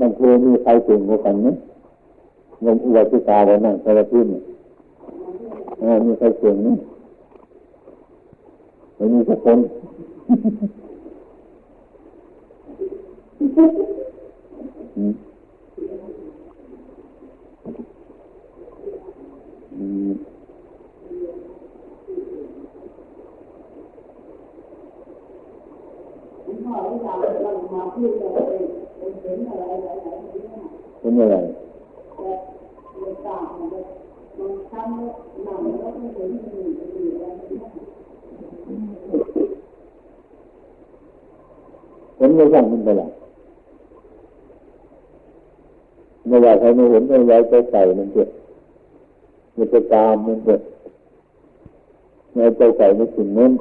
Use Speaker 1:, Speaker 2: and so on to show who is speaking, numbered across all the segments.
Speaker 1: มันเคยมีใครเก่งกว่ากันไหมงงอวติกาแล้วนั่งสารพิษเนี่ยมีใครเก่งไหมไม่มีสักคนอืมอืม เป็นอะไรเห็นไม่ยังมันไปละไม่อยากให้ไม่เห็นไม่อยากจะใส่มันเจ็บมันจะตามมันเจ็บไม่ใจใส่ไม่ถึงนั้น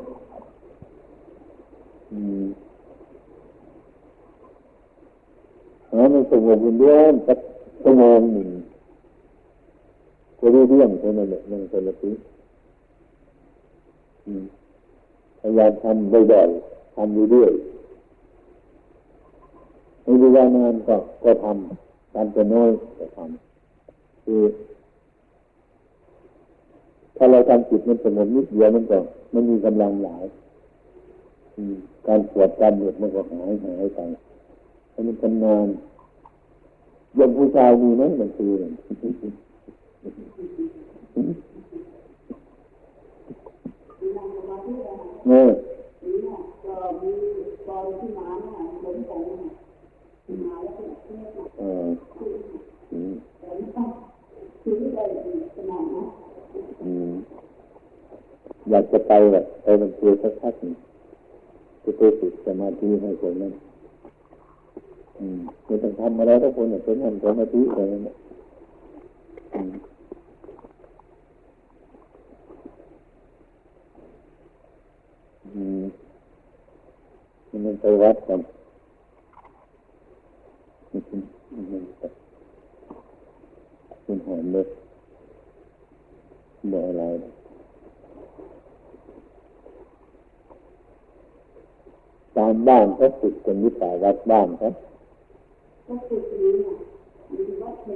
Speaker 1: อืม หาไม่สงบเรื่องสักชั่วโมงหนึ่งก็รู้เรื่องเท่านั้นแหละนั่งสมาธิพยายามทำบ่อยๆทำเรื่อยๆไม่ว่านานก็ก็ทำทำจะน้อยก็ทำคือถ้าเราทำจิตมันสงบนิดเดียวมันก็มันมีกำลังหลายการปวดการเหนื่อยมันก็หายหายไป ถ้ามันทำงานยังผู้ชายมีไหมมันคือเนี่ยเอออยากจะไปแบบไปมันเพื่อสักพักหนึ่งจะไปฝึกสมาธิให้คนนั้น ไม่ต้องทำอะไรทุกคนเนี่ยเป็นทำสมาธิอะไรนั่นแหละมันไปวัดกันมันเป็นหอมเลยบ่อะไรตามบ้านเขาฝึกกันวิสาวัดบ้านครับ ก็ฝึกนี้เนี่ยมีวัดเท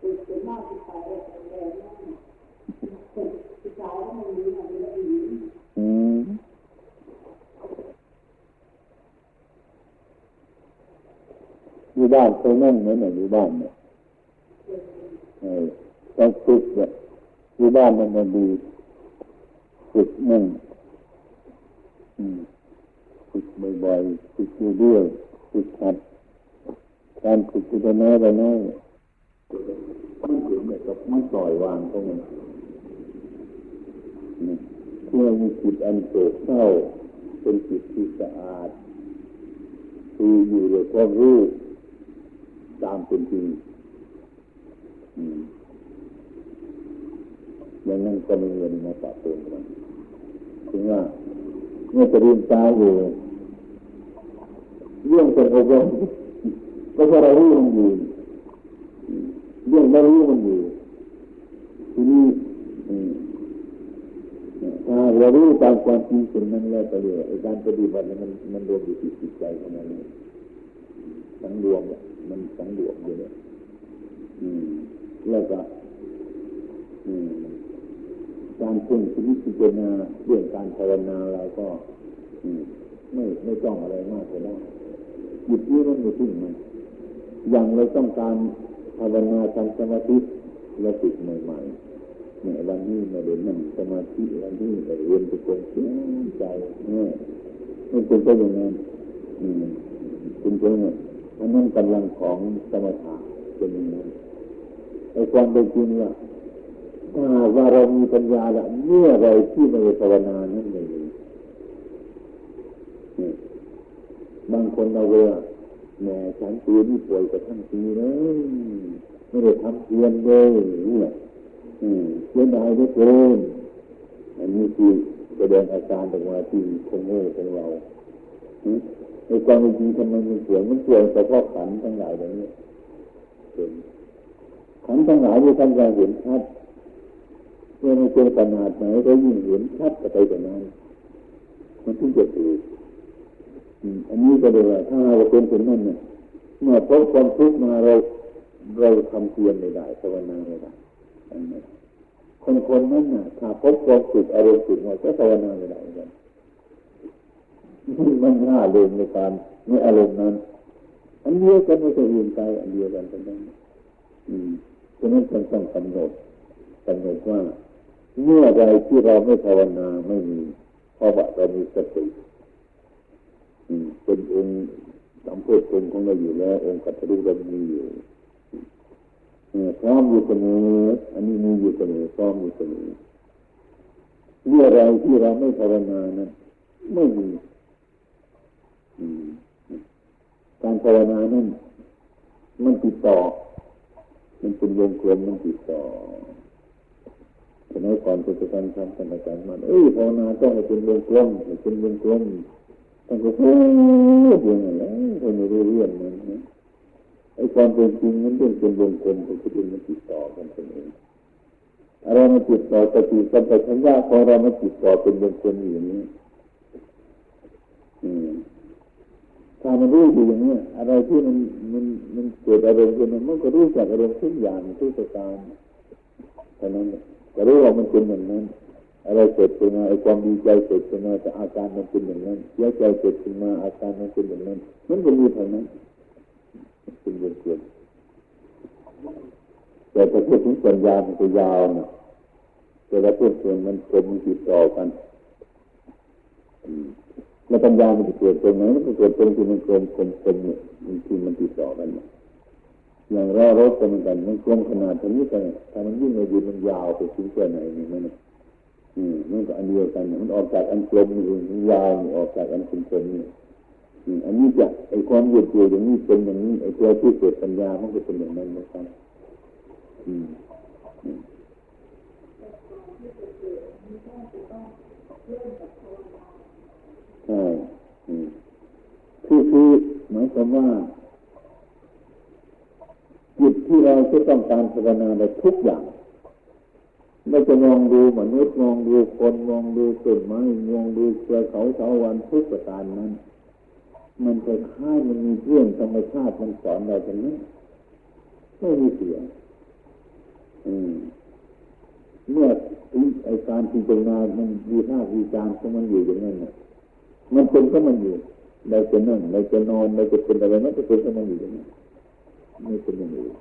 Speaker 1: ฝึกเป็นมากศึกษายแรงมากศึกษาแล้วมันมีอะไรอืมอยู่บ้านเคยนั่งไหมเนี่ยอยู่บ้านเนี่ยต้องฝึกเนี่ยอยู่บ้านมันมันดีฝึกนั่งฝึกบ่อยๆฝึกเรื่อยๆฝึกหัด การฝึกจะน้อยไปน้อยมันถึงแบบไม่ปล่อยวางตรงนั้นเพื่อมีจิตอันโศกเศร้าเป็นจิตที่สะอาด คืออยู่ในความรู้ตามเป็นจริงอย่างนั้นก็มีเงินมาปะปนกันถึงว่าเมื่อจะเรียนตาอยู่เรื่องเป็นอบรม ก็เพราะเรารู้มันอยู่เรื่องไม่รู้มันอยู่ทีนี้ถ้าเรารู้ตามความจริงสิ่งนั้นแล้วไปเลยการปฏิบัติมันมันรวมอยู่ที่จิตใจของมันสังรวมมันสังรวมอยู่เนี่ยแล้วก็การพุ่งชีวิตพิจารณาเรื่องการภาวนาเราก็ไม่ไม่ต้องอะไรมากเลยหยุดที่มันไม่ทิ้งมัน อย่างเราต้องการภาวนาทำสมาธิและติดใหม่ๆเนี่ยวันนี้มาเรียนนั่งสมาธิวันนี้มาเรียนไปจนเสียใจเนี่ยมันเป็นอย่างนั้นอืมเป็นอย่างนั้นอันนั้นกำลังของสมถะเป็นอย่างนั้นไอ้ความเป็นจริงว่าถ้าว่าเรามีปัญญาละเมื่อไรที่ไม่ภาวนานั้นเลยบางคนเอาเวลา แม่ฉันตัวนี่ป่วยกับทั้งปีเลยไม่ได้ทำเพียนเลยเนี่ยเสียดายเหลือเกินอันนี้คือแสดงอาการออกมาที่คงโง่ของเราในความจริงทำไมมันเสียมันเสียเฉพาะขันทั้งหลายอย่างนี้เห็นขันทั้งหลายที่ท่านจะเห็นชัดเมื่อมันเป็นขนาดไหนก็ยิ่งเห็นชัดไปกว่านั้นมันถึงจะถูก อันนี้ก็เลยว่าถ้าเราเป็นคนนั้นเนี่ยเมื่อพบความทุกข์มาเราเราทำเพียรไม่ได้ภาวนาไม่ได้คนคนนั้นน่ะถ้าพบความสุขอารมณ์สุขมาก็ภาวนาไม่ได้เหมือนกันมันง่าเลยในการในอารมณ์นั้น อันเดียวกันไม่ใช่อื่นไกลอันเดียวกันทั้งนั้นอืมฉะนั้นต้องต้องกำหนดกำหนดว่าเมื่อใดที่เราไม่ภาวนาไม่มีเพราะว่าเรามีสติ เป็นองค์สำเพ็จองของเราอยู่แล้ว องค์กัตถุเรามีอยู่พร้อมอยู่เสมออันนี้มีอยู่เสมอพร้อมอยู่เสมอเมื่อไรที่เราไม่ภาวนานั้นไม่มีการภาวนานั้นมันติดต่อ มันเป็นวงกลมมันติดต่อสมัยก่อนเป็นการทำกันอาจารมันเอ้ยภาวนาต้องเป็นวงกลมเป็นวงกลม ต้องก็พูดอย่างนั้นคนไม่รู้เรื่องมันไอ้ความเป็นจริงมันเป็นเป็นวงกลมเป็นที่มันติดต่อกันเองอะไรมันติดต่อสติสัมปชัญญะของเรามันติดต่อเป็นวงกลมอย่างนี้ถ้ามันรู้อยู่อย่างนี้อะไรที่มันมันมันเกิดอารมณ์ขึ้นมันก็รู้จากอารมณ์ทุกอย่างทุกประการเท่านั้นก็รู้ว่ามันเป็นอย่างนั้น อะไรเกิดขึ้นมาไอ้ความดีใจเกิดขึ้นมาแต่อาการมันเป็นอย่างนั้นเสียใจเกิดขึ้นมาอาการมันเป็นอย่างนั้นมันก็มีเท่านั้นเป็นเรื่องเกิดแต่ถ้าพูดถึงปัญญามันจะยาวนะแต่ละพูดส่วนมันคมติดต่อกันแล้วปัญญามันจะเกิดตรงไหนมันจะเกิดตรงที่มันกลมกลมกลมเนี่ยมันคือมันติดต่อกันอย่างเรารถก็เหมือนกันมันกลมขนาดเท่านี้ไปถ้ามันยิ่งเลยมันยาวไปถึงแค่ไหนนี่มัน อืมมันก็อันเดียวกันมันออกจากอันกลมยาวออกจากอันกลมกลมนี่อันนี้จะไอความยืดเยื้ออย่างนี้เป็นอย่างนี้ไอตัวที่เกิดปัญญามันก็เป็นอย่างนั้นนะครับอืมใช่คือคือหมายความว่าจิตที่เราจะต้องการภาวนาในทุกอย่าง เราจะมองดูมนุษย์มองดูคนมองดูต้นไม้มองดูเสือเขาเสาวันทุกประการนั้น มันจะค่ายมันมีเรื่องธรรมชาติมันสอนเราอย่างนี้ไม่มีเสียเมื่อไอการพิจารณามันมีท่าวิจารของมันอยู่อย่างนั้นเนี่ยมันเป็นก็มันอยู่เราจะนั่งเราจะนอนเราจะเป็นอะไรนั่นก็เป็นก็มันอยู่อย่างนั้นไม่เป็นอย่างอื่น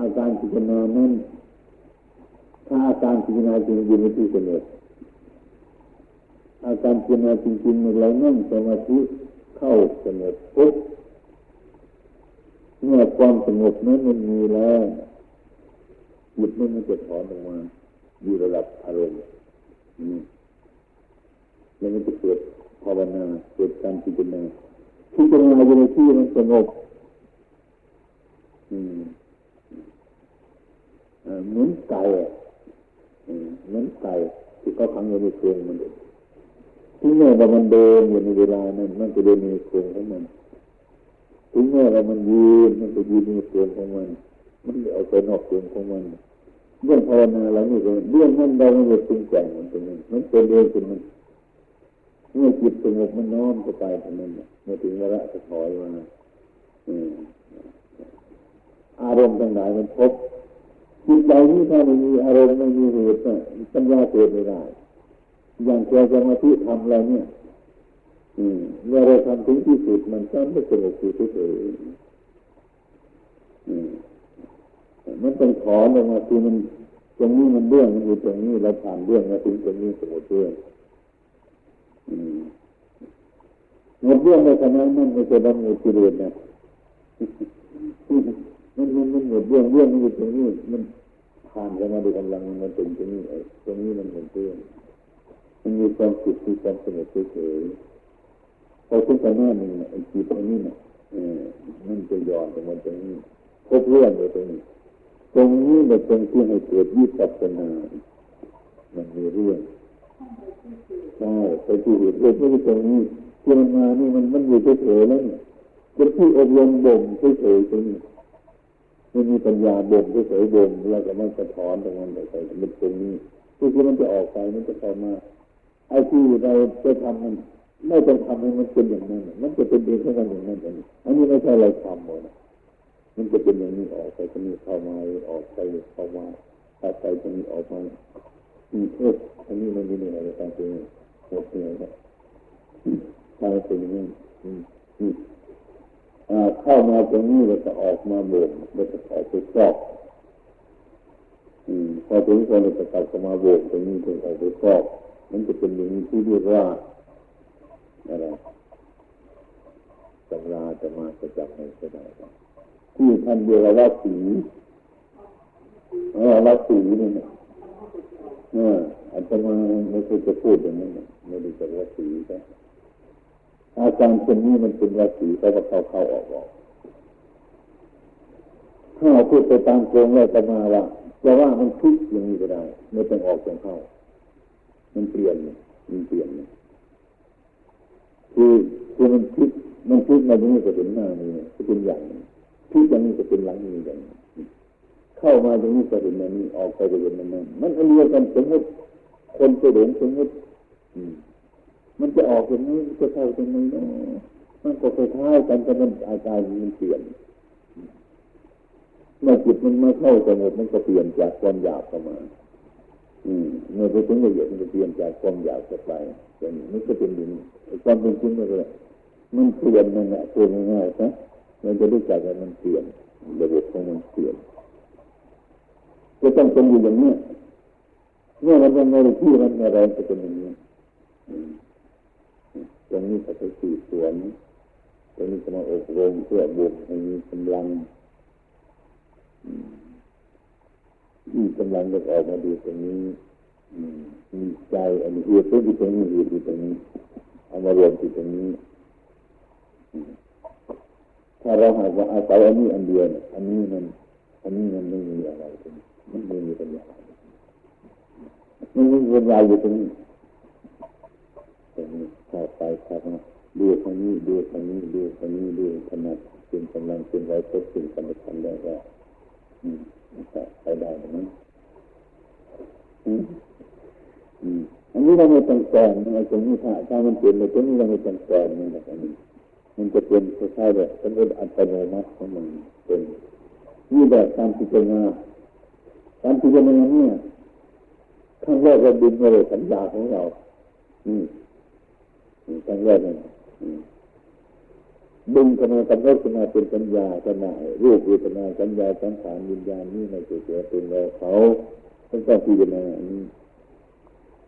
Speaker 1: อาการพิจารณานั้นถ้าอาการพิจารณาจริงอยู่ในที่สงบอาการพิจารณาจริงๆเรานั่งสมาธิเข้าสงบปุ๊บเมื่อความสงบนั้นมันมีแล้วจิตนั้นมันจะถอนออกมาอยู่ระดับอารมณ์แล้วมันจะเกิดภาวนาเกิดการพิจารณาพิจารณาอยู่ในที่มันสงบ เหมือนไก่เหมือนไก่ที่เขาขังอยู่ในโครงมันถึงแม้ว่ามันเดินอยู่ในเวลานั้นมันจะเดินในโครงของมันถึงแม้ว่ามันยืนมันจะยืนในโครงของมัน มันเอาไปนอกโครงของมันเรื่องภาวนาแล้วนี่เรื่องนั้นเราไม่ได้ปรุงแต่งมันตรงนี้มันเป็นเองเป็นมันเมื่อจิตสงบมันน้อมเข้าไปตรงนั้นเมื่อถึงเวลาจะถอยมาอารมณ์ต่างๆมันพบ จิตใจนี้ถ้าไม่มีอารมณ์ไม่มีเหตุปัญญาเกิดไม่ได้ อย่างเจ้าสมาธิทำอะไรเนี่ยเมื่อเราทำถึงที่สุดมันก็ไม่สงบอยู่เฉยมันต้องถอนออกมาคือมันตรงนี้มันเรื่องมันอยู่ตรงนี้เราผ่านเรื่องมาถึงตรงนี้สมมติเรื่องหมดเรื่องในขณะนั้นไม่ใช่บำเพ็ญกิเลสนะ มันมันมันหมดเรื่องเรื่องมันอยู่ตรงนี้มันผ่านกันมาด้วยกำลังมันเป็นตรงนี้ตรงนี้มันหมดเรื่องมันมีความสุขมีความสงบเฉยๆพอถึงขณะหนึ่งไอ้จิตอันนี้เนี่ยมันจะย้อนตรงมันตรงนี้พบเรื่องเลยตรงนี้ตรงนี้เป็นตรงที่ให้เกิดวิปัสสนา มันมีเรื่องใช่ไปที่เหตุเรื่องไม่ใช่ตรงนี้ที่มันมานี่มันมันอยู่เฉยๆแล้วเนี่ยเป็นที่อบรมบ่มเฉยๆตรงนี้ ไม่มีปัญญาบ่มเฉยบ่มแล้วก็มันสะท้อนตรงนั้นไปใส่เป็นตรงนี้ที่มันจะออกไปมันจะเข้ามาไอ้ที่เราจะทำมันไม่ต้องทำให้มันเป็นอย่างนั้นมันจะเป็นเองแค่นั้นอย่างนั้นเองอันนี้ไม่ใช่เราทำหมดมันจะเป็นอย่างนี้ออกไปจะมีเข้ามาออกไปเข้ามาถ้าไปจะมีออกมาอีกเอออันนี้มันมีเหนื่อยในการเป็นหมดเหนื่อยครับถ้าเป็นอย่างนี้ เข้ามาตรงนี้แล้วก็ออกมาโบกแล้วก็ออกไปครอบพอถึงคนเราจะกลับมาโบกตรงนี้ถึงออกไปครอบมันจะเป็นอย่างนี้ที่เรียกว่าอะไรตำราจะมาจะจับไม่ได้ที่ท่านเรียกว่าสีเออว่าสีนี่นะเอออาตมาไม่เคยจะพูดอย่างนั้นไม่ได้จะว่าสีใช่อาการเช่นนี้มันเป็นว่าสีเขาว่าเข้าเข้าออกออก ถ้าพูดไปตามโครงแล้วจะมาว่าจะว่ามันทุกอย่างนี้ก็ได้ ไม่ต้องออกตรงเข้า มันเปลี่ยนมันเปลี่ยนคือคือมันคิดมันคิดมาอย่างนี้ก็เป็นหน้านี้ก็เป็นอย่างนี้คิดอย่างนี้ก็เป็นหลังนี้อย่างนี้เข้ามาอย่างนี้ก็เป็นอย่างนี้ออกไปก็เป็นอย่างนั้นมันเรียกกันสมมติคนจะหลงสมมติมันจะออกอย่างนี้จะเข้าตรงนี้เนาะมันก็คล้ายกันแต่มันอาการมันเปลี่ยน เมื่อจิตมันม่เข้าสงบมันก็เปลี่ยนจากความอยากเข้ามา อืมเมื่อไปถึงละเอียดมันจะเปลี่ยนจากความอยากจะไปอย่างนี้มันก็เป็นอย่งนี้ความเป็นจริงมันเลยมันเปลี่ยนนั่นแหละตัวง่ายๆนะมันจะรู้จักว่ามันเปลี่ยนระบบของมันเปลี่ยนจะต้องเป็นอยู่อย่างนี้เมื่อมันยังไงที่มันอะไรจะเป็นอย่างนี้ตรงนี้ก็จะสืบสวนตรงนี้จะมาอบรมเพื่อบุกให้มีกำลัง มีกำลังจะออกมาดูตรงนี้มีใจอันนี้เหตุที่ตรงนี้เหตุที่ตรงนี้เอามารวมที่ตรงนี้ถ้าเราหากว่าอาศัยอันนี้อันเดียวอันนี้มันอันนี้มันไม่มีอะไรมันไม่มีปัญญาไม่มีปัญญาอยู่ตรงนี้ตรงนี้ข้าไปครับนะดูทางนี้ดูทางนี้ดูทางนี้ดูขนาดเป็นกำลังเป็นไว้พบเป็นกำลังทำได้ก็ อืมไปได้ไหมอืมอืมอันนี้เราไม่ต้องแกงนะตรงนี้ถ้าถ้ามันเปลี่ยนเลยตรงนี้เราไม่ต้องแกงนะแบบนี้มันจะเป็นคล้ายๆแบบเป็นอัตโนมัติของมันเป็นนี่แบบการพิจารณาการพิจารณาเนี่ยขั้นแรกเราดึงมาเลยสัญญาของเรา อืมขั้นแรกเนี่ย ดึงขึ้นมากำหนดขึ้นมาเป็นสัญญาขณะรูปเวทนาสัญญาสังขารวิญญาณนี่ในเกิดเป็นเราเขาต้องต้องพิจารณานี้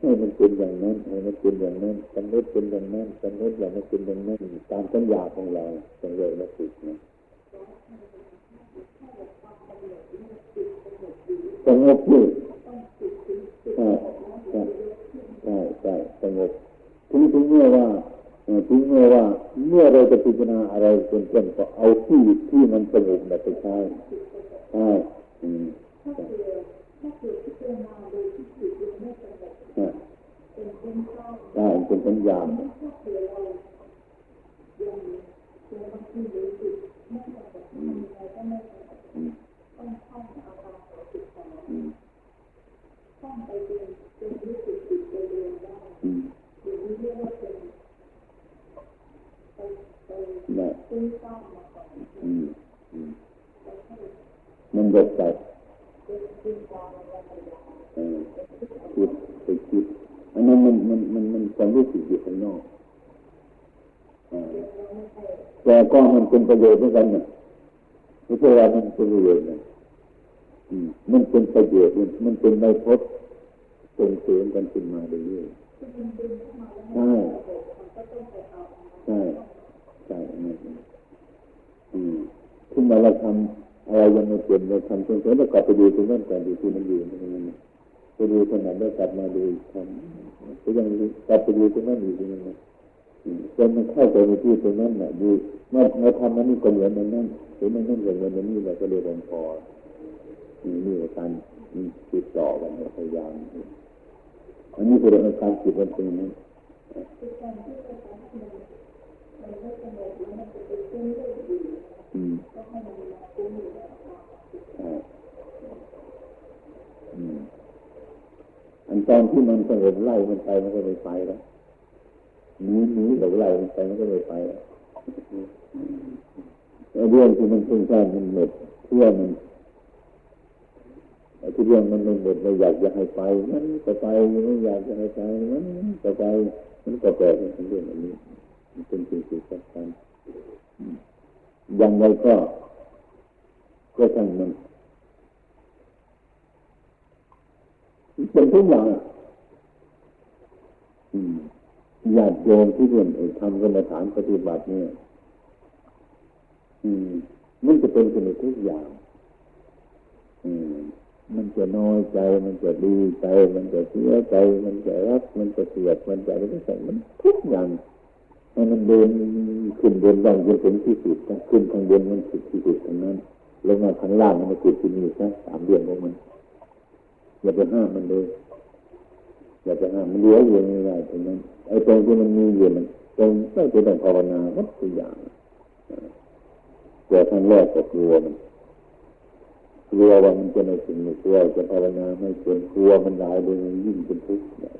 Speaker 1: ให้มันเป็นอย่างนั้นให้มันเป็นอย่างนั้นกำหนดเป็นอย่างนั้นกำหนดอย่างนั้นเป็นอย่างนั้นตามสัญญาของเราสังเวชและฝึกนะสงบอยู่ใช่ใช่ใช่ใช่สงบทีนี้ถึงเมื่อว่า ถึงเมื่อว่าเมื่อเราจะพิจารณาอะไรเป็นต้นก็เอาที่ที่มันสงบแบบไปใช้ใช่อืมได้เป็นสัญญาณมั มันหยดไปคิดไปคิดอันนั้นมันมันมันมันความรู้สึกอยู่ข้างนอกแต่ก็มันเป็นประโยชน์เหมือนกันนะไม่ใช่ว่ามันเป็นประโยชน์นะมันเป็นประโยชน์มันเป็นในพจน์ส่งเสริมกันขึ้นมาเรื่อยๆใช่ใช่ใช่ อืมขึ้นมาเราทำอะไรยังไม่เป็นเราทำเสริมแล้วกลับไปดูตรงนั้นก่อนดูที่มันอยู่ตรงนั้นไปดูขนาดแล้วกลับมาดูทำก็ยังกลับไปดูตรงนั้นอยู่ตรงนั้นจนมันเข้าไปในที่ตรงนั้นน่ะดูมื่อเราทำนั้นนี่ก็เหมือนมันนั่นหรือมันนั่นก็เหมือนมันนี่เราก็เลยลงพอนี่นี่การติดต่อกันพยายามอันนี้คือเรื่องการจิตมันเป็นนั้นอืมอืม อันตอนที่มันสงบไล่มันไปมันก็ไม่ไปแล้วหนีหนีหลบไหลไปมันก็ไม่ไปแล้วเรื่องที่มันฟุ้งซ่านมันหมดเพื่อมันที่เรื่องมันไมันหมดไม่อยากจะให้ไปมันก็ไปไม่อยากจะให้ไปมันก็ไปมันก็แปลเป็นเรื่องอันนี้ เป็นสิ่งที่สำคัญยังไงก็ก็ทั้งมันเป็นทุกอย่างญาติโยมที่เรียนทำกรรมฐานปฏิบัติเนี่ยมันจะเป็นขึ้นทุกอย่างมมันจะน้อยใจ มันจะดีใจ มันจะเสียใจ มันจะรัก มันจะเกลียด มันจะอะไรก็ใส่มันทุกอย่าง ให้มันเดินขึ้นเดินล่างจนถึงที่สุดขึ้นข้างบนมันสุดที่สุดทั้งนั้นลงมาข้างล่างมันสุดที่นี่ซะสามเดือนของมันอย่าไปห้ามมันเลยอย่าไปห้ามมันเหลืออยู่ไม่ได้ตรงนั้นไอ้ตรงที่มันมีอยู่มันตรงก็จะต้องภาวนาวัดตัวอย่างแต่ทั้งแรกก็กลัวมันกลัวว่ามันจะไม่ถึงกลัวจะภาวนาไม่เกินกลัวมันหลายเลยยิ่งเป็นทุกข์ใหญ่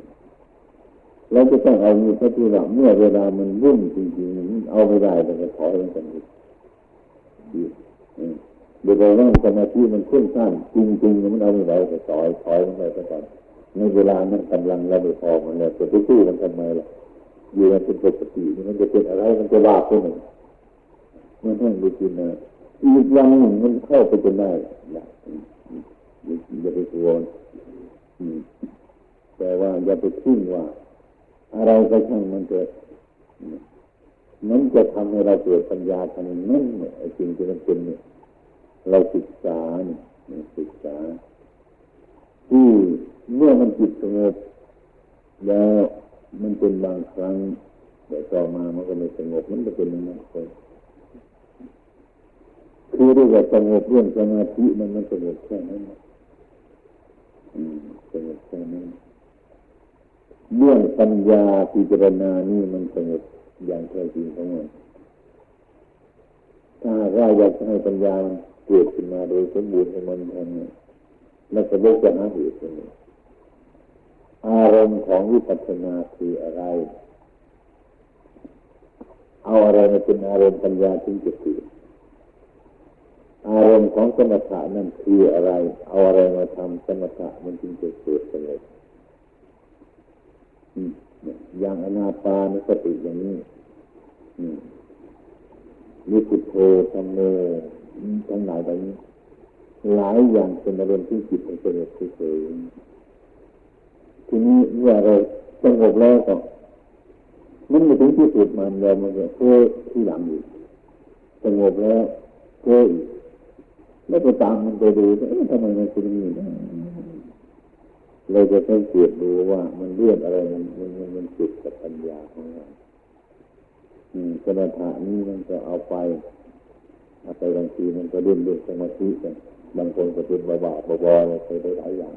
Speaker 1: เราจะต้องเอามีพระที่ว่าเมื่อเวลามันวุ่นจริงๆเอาไม่ได้เราก็ถอยมันกันดีเดี๋ยวเรานั่งสมาธิมันขึ้นสั้นจริงๆมันเอาไม่ได้ก็ถอยถอยมันไปก่อนในเวลานั้นกำลังเราไม่พอมันเลยจะไปสู้มันทำไมล่ะอยู่มันเป็นปกติมันจะเป็นอะไรมันจะว่าขึ้นมันต้องดูจินนะอีกวันหนึ่งมันเข้าไปจนได้อย่าอย่าไปกลัวแต่ว่าอย่าไปทิ้งว่า อะไรก็ช่างมันเกิดนั้นจะทำให้เราเกิดปัญญาทางนั้นเนี่ยจริงที่มันเป็นเนี่ยเราศึกษาเนี่ยศึกษา ที่เมื่อมันจิตสงบแล้วมันเป็นบางครั้งแต่ต่อมามันก็ไม่สงบมันจะเป็นอย่างนั้นคือเรียกว่าสงบเรื่องสมาธิมันมันสงบแค่นั้นสงบแค่นั้น เรื่องปัญญาพิจารณานี่มันสงบอย่างแท้จริงของมันถ้าว่าอยากให้ปัญญาเกิดขึ้นมาโดยสมบูรณ์ของมันทำแล้วก็เลิกจะหาเหตุผลอารมณ์ของวิปัสสนาคืออะไร เอาอะไรมาเป็นอารมณ์ปัญญาถึงจะเกิดอารมณ์ของสมถะนั่นคืออะไร เอาอะไรมาทำสมถะมันจึงจะเกิดสงบ อย่างอนาปานสติอย่างนี้มีพุทโธธรรมโมทั้งหลายแบบนี้ หลายอย่างเป็นอารมณ์ที่จิตมันสงบเฉยทีนี้เมื่อเราสงบแล้วก็มันไม่ถึงที่สุดมันเรามันก็เพ้อที่หลังอีกสงบแล้วเพ้ออีกแล้วไปตามมันไปดูเอ๊ะทำไมมันเป็นอย่างนี้ เราจะต้องเกียดดูว่ามันเรื่องอะไรมันมันมันจิตกับปัญญาของเราอืมสมาธินี้มันก็เอาไปเอาไปบางทีมันก็เล่นเรื่องสมาธิกันบางคนก็เป็นบาบาบอๆไปได้หลายอย่าง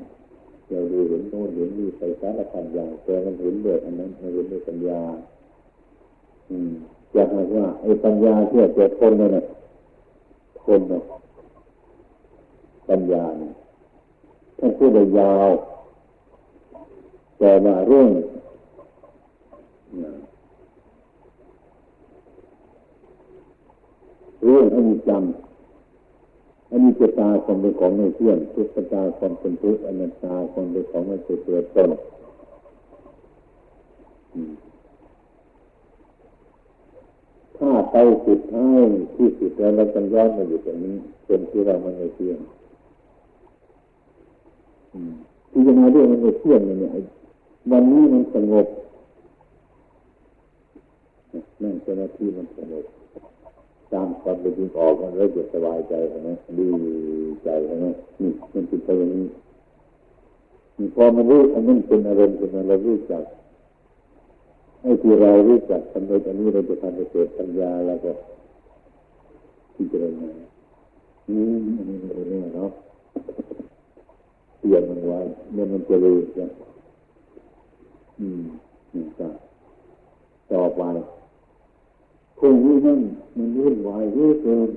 Speaker 1: เราดูเห็นโน้นเห็นนี่ไปสารพัดอย่างแต่มันเห็นเรื่องอันนั้นมันเห็นด้วยปัญญา อืมอยากให้ว่าไอ้ปัญญาที่จะทนนั่นแหละทนเนาะปัญญาเนี่ยท่านพูดยาว แต่ว่าเรื่องเรื่องอนิจจังอนิจจตาความเป็นของไม่เที่ยงทุกขตาความเป็นทุกข์อนัตตาความเป็นของไม่ใช่ตัวตนถ้าไปสุดท้ายที่สุดแล้วเราจะย้อนมาอยู่ตรงนี้เป็นที่เรามันไม่เที่ยงที่จะมาเรื่องมันไม่เที่ยงเนี่ย วันนี้มันสงบนั่งสมาธิมันสงบตามความเป็นจริงออกมันแล้วจะสบายใจใช่ไหมดีใจใช่ไหมนี่มันเป็นไปอย่างนี้พอมันรู้อันนั้นเป็นอารมณ์เป็นเรารู้จักให้ที่เรารู้จักทำโดยอันนี้เราจะทำให้เกิดปัญญาแล้วก็พิจารณาอืมอันนี้ไม่ได้เนาะเปลี่ยนมันไว้เมื่อมันจะรู้จะ อืมนี่ก็ต่อไปคงนี้นั่นมันวุ่นวายเยอะเกิน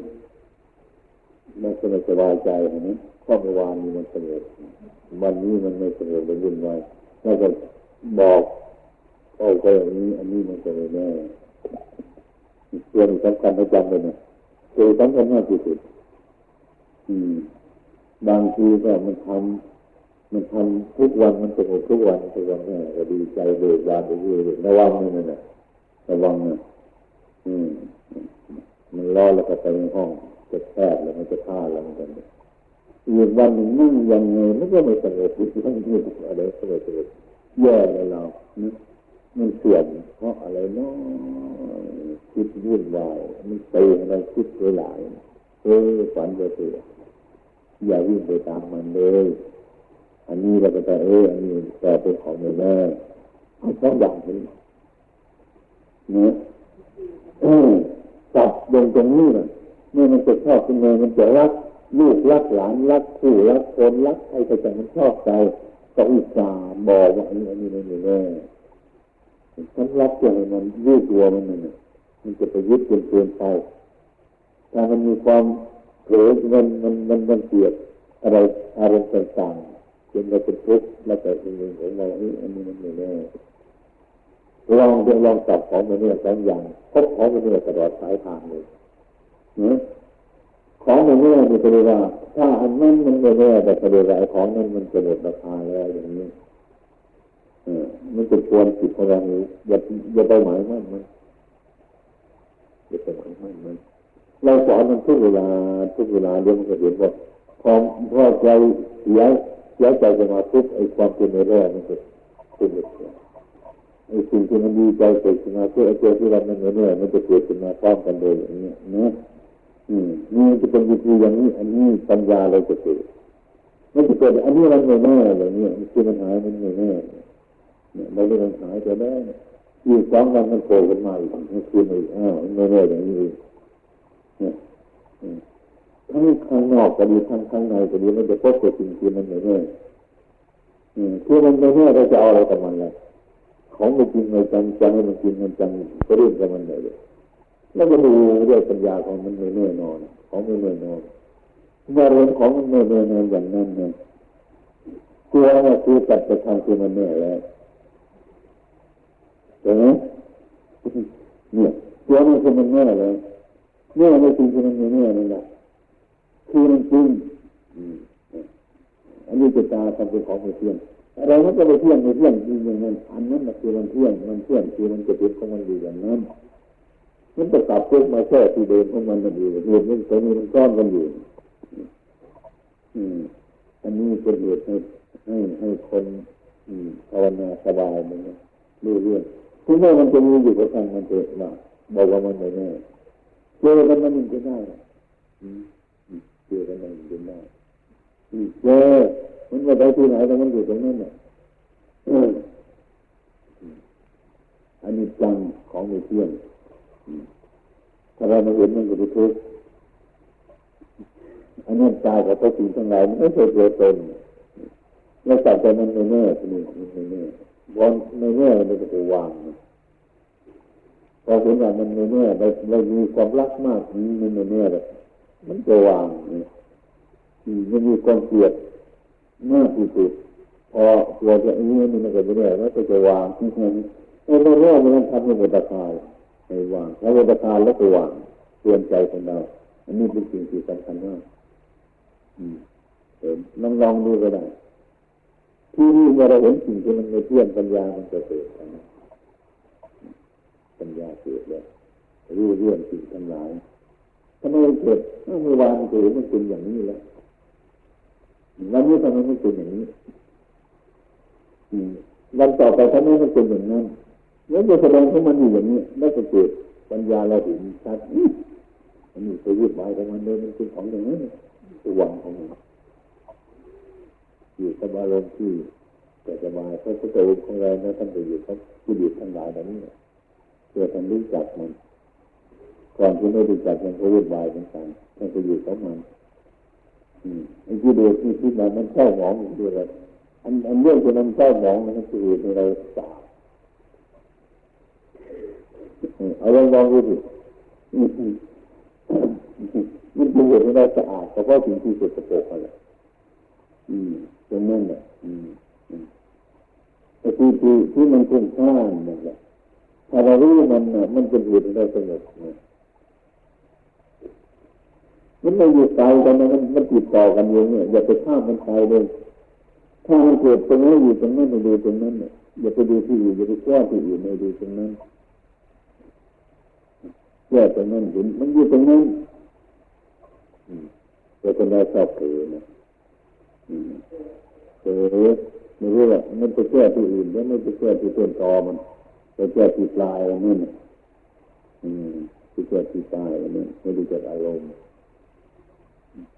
Speaker 1: มันจะไม่สบายใจนะข้อเมื่อวานนี้มันสงบวันนี้มันไม่สงบมันวุ่นวายเราจะบอกโอ้ก็อย่างนี้ อันนี้มันจะไม่แน่ตัวนี้สำคัญประจำเลยนะตัวสำคัญมากที่สุดอืม บางทีก็มันทำ มันทำทุกวันมันสงบทุกวันทุกวันเนี่ยก็ดีใจเบิกบานไปเรื่อยๆระวังนี่นะระวังนะอืมมันรอแล้วก็ไปในห้องจะแคบแล้วมันจะฆ่าแล้วมันกันอีกวันหนึ่งนั่งยังไงมันก็ไม่สงบจิตมันไม่อะไรสงบสงบแย่เลยเรานะมันเสื่อมเพราะอะไรเนาะคิดวุ่นวายมันไปอะไรคิดหลายเออฝันไปเถอะอย่าวิ่งไปตามมันเลย อันนี้เราก็จะเอออันนี้แต่เป็นของแม่เอาสองอย่างนี้นื้อเออจับลงตรงนี้นะเมื่อมันจะชอบขึ้นมามันจะรักลูกรักหลานรักคู่รักคนรักใครก็จะมันชอบใจก็อุตส่าห์บอกว่าอันนี้อันนี้ไม่แน่ฉันรักตัวมันยืดตัวมันนั่นมันจะไปยึดจนเกินไปถ้ามันมีความเผลอมันมันมันมันเกลียดอะไรอารมณ์ต่างๆ จนเราเป็นทุกข์แล้วแต่เองของเราอันนี้มันไม่แน่ลองเดี๋ยวลองจับของมันเนี่ยสองอย่างพบของมันเนี่ยตลอดสายทางเลยเนี่ยของมันเนี่ยมันจะเรียกว่า ถ้าอันนั้นมันไม่แน่แต่จะเรียวของนั้นมันจะหมดราคาแล้วอย่างนี้เออมันจะชวนจิตของเราอย่าอย่าไปหมายมั่นมันอย่าไปหมายมั่นมันเราสอนมันทุกเวลาทุกเวลาเรื่องมันก็เห็นว่าความพอใจเสีย เสียใจจะมาทุกไอ้ความเป็นในแรกมันจะเป็นเสียไอ้สิ่งที่มันดีใจเกิดขึ้นมาเพื่อไอ้ตัวที่เรามันเหนื่อยมันจะเกิดขึ้นมาพร้อมกันเลยอย่างนี้นะอืมนี่จะเป็นวิธีอย่างนี้ อันนี้ปัญญาเราจะเกิดไม่จะเกิดอันนี้มันไม่แน่อย่างนี้มันคือมันหามันไม่แน่เนี่ยเราไม่ต้องหายจะได้อีกสองวันมันโผล่ขึ้นมาอีกมันคือไม่อ้าวไม่แน่อย่างนี้เนี่ย ทั้งข้างนอกก็ดีทั้งข้างในก็ดีมันจะพบกับสิ่งที่มันไม่แน่คือมันไม่แน่เราจะเอาอะไรกับมันล่ะของมันจริงไม่จังจังมันจริงมันจังก็เรื่องกับมันเลยแล้วก็ดูด้วยปัญญาของมันไม่แน่นอน ของมันไม่แน่นอนเมื่อเรื่องของมันไม่แน่นอนอย่างนั้นเนี่ยกลัวว่าคือตัดไปทางคือมันแน่แล้วเห็นไหมเนี่ยกลัวมันคือมันแน่เลยแน่ไม่จริงคือมันไม่แน่นั่นแหละ คือมันจริงอันนี้จะตาทำเป็นของไม่เที่ยงอะไรมันก็ไม่เที่ยงไม่เที่ยงจริงอย่างนั้นอันนั้นคือมันเที่ยงมันเที่ยงคือมันจะเป็นของมันอยู่อย่างนั้นมันจะกลับพุกมาแค่ที่เดิมของมันมันอยู่เหตุมันตรงนี้มันก้อนกันอยู่อันนี้เป็นเหตุให้ให้ให้คนภาวนาสบายมันรู้เรื่องถึงแม้มันจะมีอยู่ก็ตามมันเถอะว่าบอกว่ามันไม่แน่เจอกันมันมันจะได้ เจอกันมันจะได้เจอมันว่าไปที่ไหนแต่มันอยู่ตรงนั้นน่ะอันนี้จังของมีเที่ยงถ้าเราไม่เห็นมันก็จะทุกข์อันนี้ตายกับพระสิ่งทั้งหลายมันไม่ใช่ตัวตนแล้วจับใจมันไม่แน่ทีนี้มันไม่แน่วอนไม่แน่มันจะไปวางพอเห็นว่ามันไม่แน่เราเรามีความรักมากนี้มันไม่แน่เลย มันจะวางนี่มันมีความเกลียดมากที่สุดพอตัวจะนี้มันก็ไม่แน่แล้วก็จะวางที่นั้นไอ้เรื่องมันทำให้หมดราคาให้วางแล้วหมดราคาแล้วก็วางเตือนใจของเราอันนี้เป็นสิ่งที่สำคัญมากลองลองดูก็ได้ที่นี่เมื่อเราเห็นสิ่งที่มันไม่เที่ยงปัญญามันจะเกิดปัญญาเกิดแล้วรู้เรื่องสิ่งทั้งหลาย ทำไมเกิดเมื่อวานเกิดมันเป็นอย่างนี้แล้ววันนี้ทำไมไม่เป็นอย่างนี้วันต่อไปทำไมมันเป็นอย่างนั้นแล้วจะแสดงของมันอยู่อย่างนี้แล้วจะเกิดปัญญาเราเห็นชัดอันนี้ไปยึดหมายของมันเลยมันเป็นของอย่างนี้ตัวหวังของมันอยู่สบายลมที่แต่สบายเพราะตัวของเราเนี่ยท่านไปอยู่เขาผู้ดีทั้งหลายแบบนี้เพื่อท่านรู้จักมัน ก่อนที่ไม่รู้จักมันก็วุ่นวายเหมือนกันท่านไปอยู่ของมันไอ้ที่เดูที่ที่มันมันเศร้าหมองอยู่ด้วยอันอันเรื่องที่มันเศร้าหมองมันคือในเราสาเอาลองลองดูดิมันเป็นเหตุให้เราสะอาดเฉพาะว่าสิ่งที่สกปรกอะไรอืมตรงนั้นแหละอืมแต่ที่ที่ที่มันคุ้มค่านั่นแหละถ้าเรารู้มันน่ะมันเป็นเหตุให้เราสงบเนะ มันไม่อยู่ไกลกันนะมันมันติดต่อกันอยู่เนี่ยอย่าไปข้ามมันไกลเลย ถ้ามันเกิดตรงนี้อยู่ตรงนั้นไปดูตรงนั้นเนี่ยอย่าไปดูที่อื่นอย่าไปแก้ที่อื่นไม่ดูตรงนั้นแก้ตรงนั้นเห็นมันอยู่ตรงนั้นแต่คนเราชอบเผลอนะเผลอไม่รู้ว่ามันไปแก้ที่อื่นแล้วไม่ไปแก้ที่ต้นตอมันไปแก้ที่ปลายมันนั่นอืมไปแก้ที่ปลายมันไม่รู้จักอารมณ์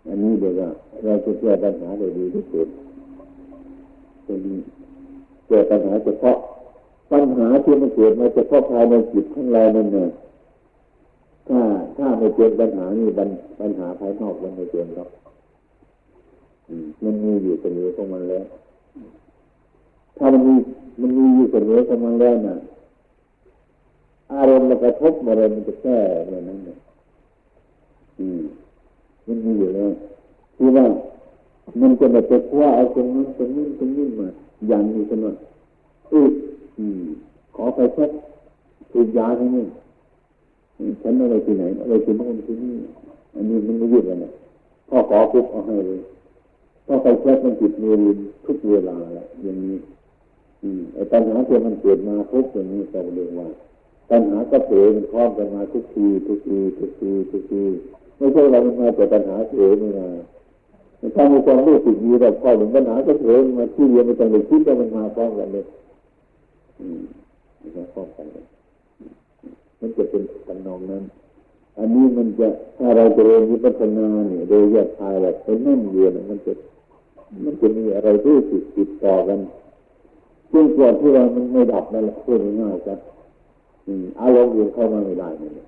Speaker 1: อันนี้เดี๋ยวเราจะแก้ปัญหาได้ดีที่สุดเป็นแก้ปัญหาเฉพาะปัญหาที่มันเกิดมาเฉพาะภายในจิตของเรานั่นเนี่ยถ้าถ้าไม่เป็นปัญหานี่ปัญหาภายนอกมันไม่เป็นหรอกมันมีอยู่เสมอของมันแล้ว ถ้ามันมีมันมีอยู่เสมอของมันแล้วน่ะ อารมณ์มันกระทบอะไรมันจะแก้อย่างนั้นเนี่ยอืม มันมีอยู่แล้วคือว่ามันจะแบบไปคว้าเอาตรงนั้นตรงนี้ตรงนี้มา อย่างนี้กันว่าเอออืมขอไปเช็คถูกยาที่นี่ฉันอะไรที่ไหนอะไรที่โน่นที่นี่อันนี้มันไม่ยืดเลยนะพ่อขอปุ๊บเอาให้เลยพ่อไปเช็คมันจิตมีรินทุกเวลาแหละอย่างนี้ อืมไอ้ปัญหาที่มันเกิดมาทุกอย่างนี้เราเรียกว่าปัญหาก็เผยมันพร้อมกันมาทุกทีทุกทีทุกทีทุกที ไม่ใช่เรามาแต่ปัญหาเผยนี่นะถ้ามีความรู้สึกดีแบบพอถึงปัญหาก็เผยมาที่เรียนไม่ต้องเลยคิดว่ามันมาพร้อมกันเลยอืมมาพร้อมกันเลยมันจะเป็นตันองนั้น อันนี้มันจะถ้าเราจะเรียนวิปัสสนาเนี่ยโดยแยกทายแบบเป็นนั่นเรียนมันจะมันจะมีอะไรรู้สึกติดต่อกันซึ่งส่วนที่เรามันไม่ดับนั่นแหละพูดง่ายๆกันอารมณ์อื่นเข้ามาไม่ได้เนี่ย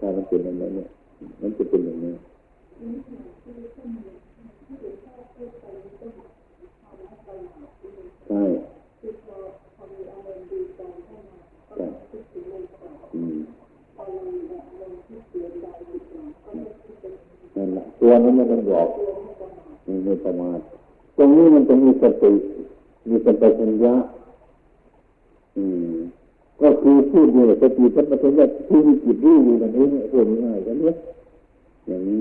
Speaker 1: ถ้ามันเป็นอย่างนั้นเนี่ย มันจะเป็นอย่างนี้ใช่ใช่อืมนั่นแหละตัวนั้นมันต้องบอกมีไม่ประมาทตรงนี้มันจะมีสติมีสัมปชัญญะ ก็คือพูดอยู่สติสัมปชัญญะที่มีจิตรู้อยู่นั่นเองพูดง่ายๆกันเนี่ยอย่างนี้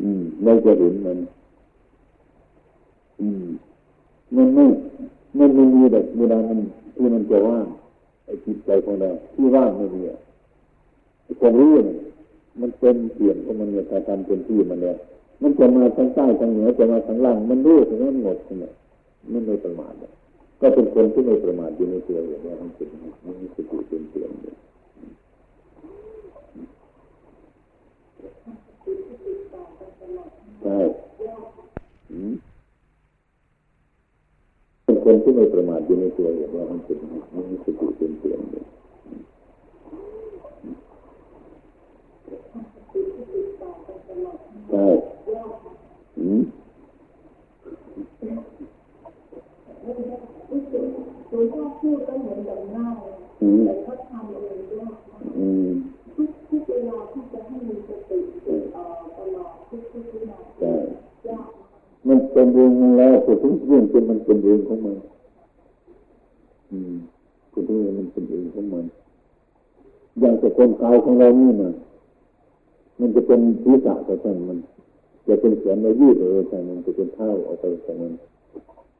Speaker 1: อืมเราจะเห็นมัน อืมมันไม่มันไม่มีแบบเวลามันที่มันจะว่างไอ้จิตใจของเราที่ว่างไม่มีความรู้เนี่ยมันเป็นเปลี่ยนของมันเนี่ยการทำเป็นที่มันเนี่ยมันจะมาทางใต้ทางเหนือจะมาทางล่างมันรู้ทั้งนั้นหมดเนี่ยมันไม่ประมาท ก็เป็นคนที่ไม่ประมาทอยู่ในตัวอย่างนี้มันเป็นมันมีสติเป็นเปลี่ยนเลยใช่เป็นคนที่ไม่ประมาทอยู่ในตัวอย่างนี้มันเป็นมันมีสติเป็นเปลี่ยนเลยใช่อืม
Speaker 2: หลวงพ่อพูดก็เหมือนกับง่ายแต่เขาทำเองยากทุกทุกเวลาที่จะให้มีสติตลอดทุกทุกวินาทียาก
Speaker 1: มันเป็นเรื่องของแล้วแต่ทุกเรื่องเป็นมันเป็นเรื่องของมันอืมคุณที่มันเป็นเรื่องของมันอย่างแต่คนกายของเรานี่นะมันจะเป็นศีรษะแต่ท่านมัน จะเป็นแขนในยืดเลยแต่มันจะเป็นเท้าออกไปแต่มัน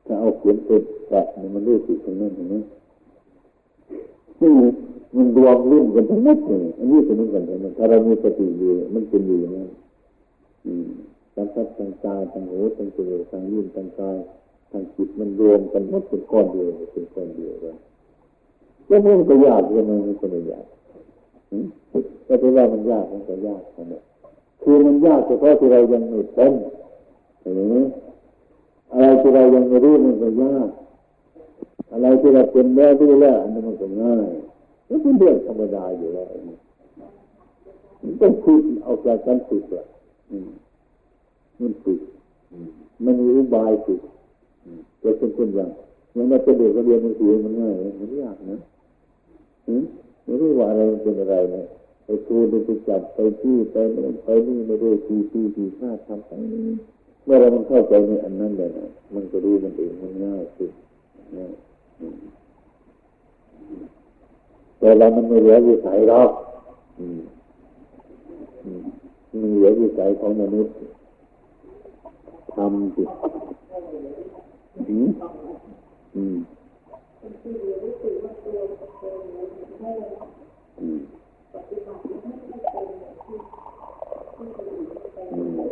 Speaker 1: ถ้าเอาเขียนเป็นแตะมันรู้สึกตรงนั้นเห็นไหมนี่มันรวมรุ่นกันทั้งหมดเลยอันนี้เป็นเหมือนกันเลยถ้าเรามีสติอยู่มันเป็นอยู่อย่างนั้นสัมผัสทางตาทางหูทางจมูกทางยิ้มทางกายทางจิตมันรวมกันหมดเป็นก้อนเดียวเป็นก้อนเดียวกันแล้วมันก็ยากยังไงมันก็ไม่ยากก็ถือว่ามันยากมันก็ยากนะคือมันยากเฉพาะที่เรายังไม่เป็นเห็นไหม อะไรที่เรายังไม่รู้มันก็ยากอะไรที่เราเป็นแล้วรู้แล้วอันนั้นมันก็ง่ายมันเป็นเรื่องธรรมดาอยู่แล้วมันต้องฝึกเอาจากการฝึกแหละมันฝึกมันมีอุบายฝึกจะเป็นคนอย่างอย่างเราเป็นเด็กก็เรียนหนังสือมันง่ายมันยากนะไม่รู้ว่าอะไรเป็นอะไรนะไปครูไปจับไปที่ไปโน่นไปนี่ไม่รู้ทีทีทีห้าทำไป เมื่อเรามันเข้าใจในอันนั้นเลยนะมันก็รู้มันเองมันง่ายขึ้นแต่เรามันไม่เหลือวิสัยหรอกมันเหลือวิสัยของมนุษย์ทำจิตอืมอืมอืมเออนี่นแหละ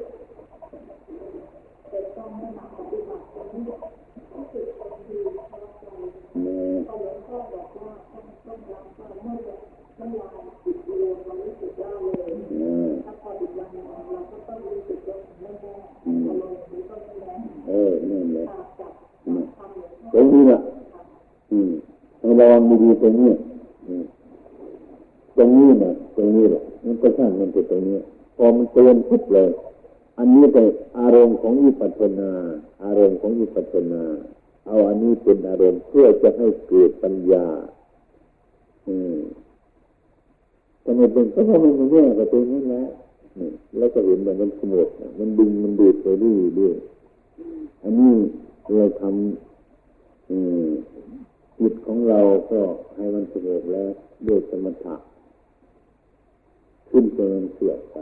Speaker 1: ตรงนี้นะอืมให้ระวังดีๆตรงนี้ตรงนี้นะตรงนี้แหละมันก็ช่างมันเป็นตรงนี้ พอมันเตือนปุ๊บเลย อันนี้เป็นอารมณ์ของวิปัสสนา อารมณ์ของวิปัสสนา เอาอันนี้เป็นอารมณ์เพื่อจะให้เกิดปัญญา อืมแต่ไมเป็นก็เพราะมันแน่กับตัวนี้แหละแล้วก็เห็นแบบมันขมวดมันดึงมันดูดไปเรื่อยด้วยอันนี้เราทำจิตของเราก็ให้มันสงบแล้วด้วยสมถะขึ้นไปมันเสื่อมไป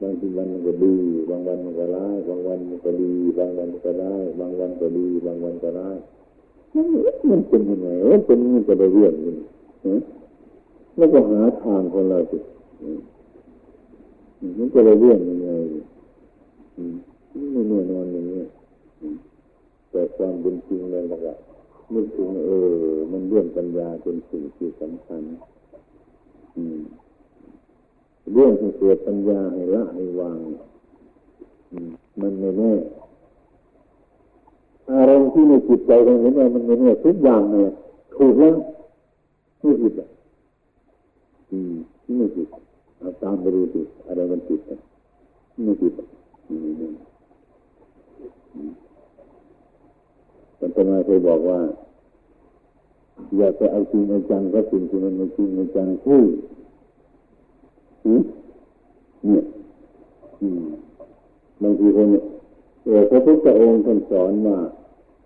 Speaker 1: บางทีวันมันก็ดีบางวันมันก็ร้ายบางวันมันก็ดี บางวันมันก็ร้ายบางวันก็ดี บางวันก็ร้ายมันเป็นยังไงเป็นมันจะได้เรื่องนี่แล้วก็หาทางของเราสิมันจะได้เรื่องยังไงไม่แน่นอนอย่างนี้แต่ความเป็นจริงเลยนะครับนึกถึงเออ มันเรื่องปัญญาเป็นสิ่งที่สำคัญ เรื่องที่เกิดปัญญาให้ละให้วางมันไม่แน่อารมณ์ที่ในจิตใจเราเห็นว่ามันไม่แน่ทุกอย่างเนี่ยถูกแล้วไม่ผิดอะอืมไม่ผิดเอาตามไปดูสิอะไรมันผิดอะไม่ผิดอืมอาจารย์เคยบอกว่า อย่าไปเอาจริงเอาจังก็สิ่งที่มันไม่จริงไม่จังคู่ เนี่ยบางทีคนเออพระพุทธองค์ท่านสอนว่า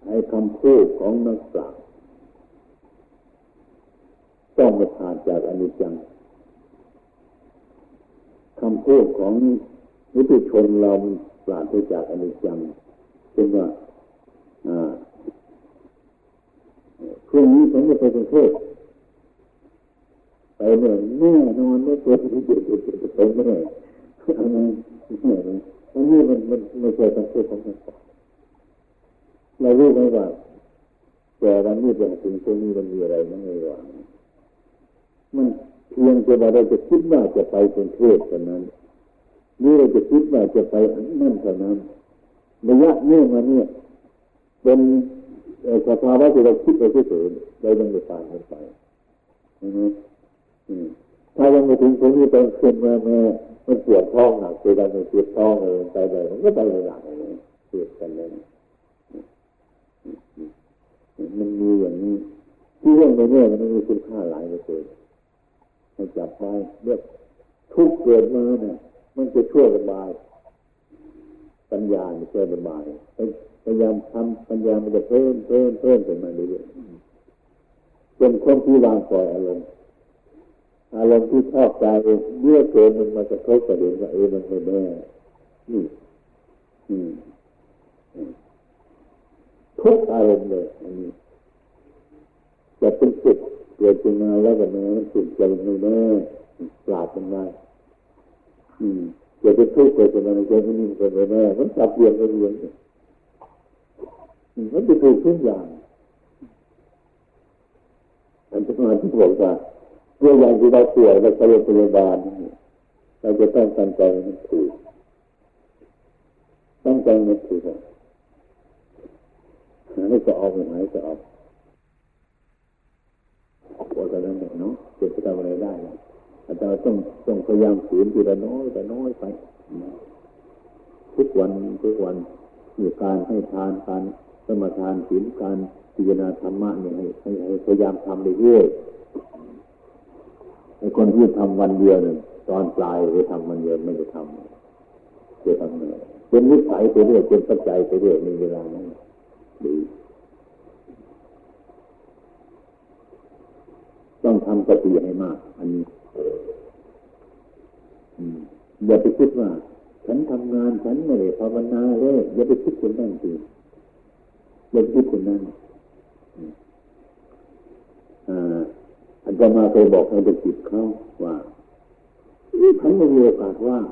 Speaker 1: ให้คำพูดของนักปราชญ์ต้องมาผ่านจากอนิจจังคำพูดของวิถุชนเราปราศจากอนิจจังเช่นว่าพรุ่งนี้ผมจะไปกรุงเทพ ไปเมื่อแน่นอนไม่เกิดที่จะไปเมื่ออะไรเนี่ยอันนี้มันมันไม่ใช่คำพูดของมันเรารู้ไหมว่าแต่วันนี้จะถึงตรงนี้มันมีอะไรนั่นเองว่ามันเพียงแต่ว่าเราจะคิดว่าจะไปกรุงเทพเท่านั้นนี่เราจะคิดว่าจะไปนั่นเท่านั้นระยะเนี้ยมาเนี่ยเป็นสภาวะที่เราคิดไปเฉยๆเรายังไม่ตามมันไปนะ ถ้ายังไม่ถึงตรงนี้ต้องขึ้นมาแม่มันปวดท้องหนักคือการมันปวดท้องเลยไปเลยมันก็ไปเลยหนักเลยเกิดกันเลยมันมีอย่างนี้ที่เรื่องในเรื่องมันมีคุณค่าหลายเลยให้จับไปเรื่องทุกเกิดมาเนี่ยมันจะช่วยระบาย ปัญญาช่วยระบายพยายามทำปัญญามันจะเพิ่มเพิ่มเพิ่มขึ้นมาเรื่อยๆจนคนที่วางปล่อยอารมณ์ อารมณ์ที่ชอบใจเมื่อเกินมันมาจะทบประเด็นว่าเออมันไม่แน่นี่ทุกอารมณ์เลยอันนี้จะเป็นสุขเกิดขึ้นมาแล้วก็แม้สุขใจไม่แน่ปราดมันมาอืมจะเป็นทุกข์เกิดขึ้นมาในใจไม่นิ่งเกิดไม่แน่มันจับเรียนกันเรียมันจะถูกทุกอย่างอันที่มาที่บอกว่า เรื่องอย่างที่เราป่วยเราไปโรงพยาบาลเราจะต้องตั้งใจมันถูกตั้งใจมันถูกหายจะออกหายจะออกปวดอะไรเนาะเจ็บจะทำอะไรได้อาจารย์ต้องต้องพยายามฝืนทีละน้อยแต่น้อยไปทุกวันทุกวันมีการให้ทานการสมทานศีลการพิจารณาธรรมะเนี่ยให้ให้พยายามทำเรื่อย ไอ้คนที่ทำวันเดียวเนี่ยตอนปลายไปทำวันเดียวไม่ได้ทำจะทำเมื่อเป็นวิสัยไปเรื่อยเป็นปัจจัยไปเรื่อยมีเวลานั้นดีต้องทำสติให้มาก อันนี้อย่าไปคิดว่า ฉันทำงานฉันไม่ได้ภาวนาเลยอย่าไปคิดคนนั้นสิอย่าไปคิดคนนั้นอ่า จารย์มาเคยบอกให้เด็กจิตเขาว่าฉันไม่มีโอกาสว่าง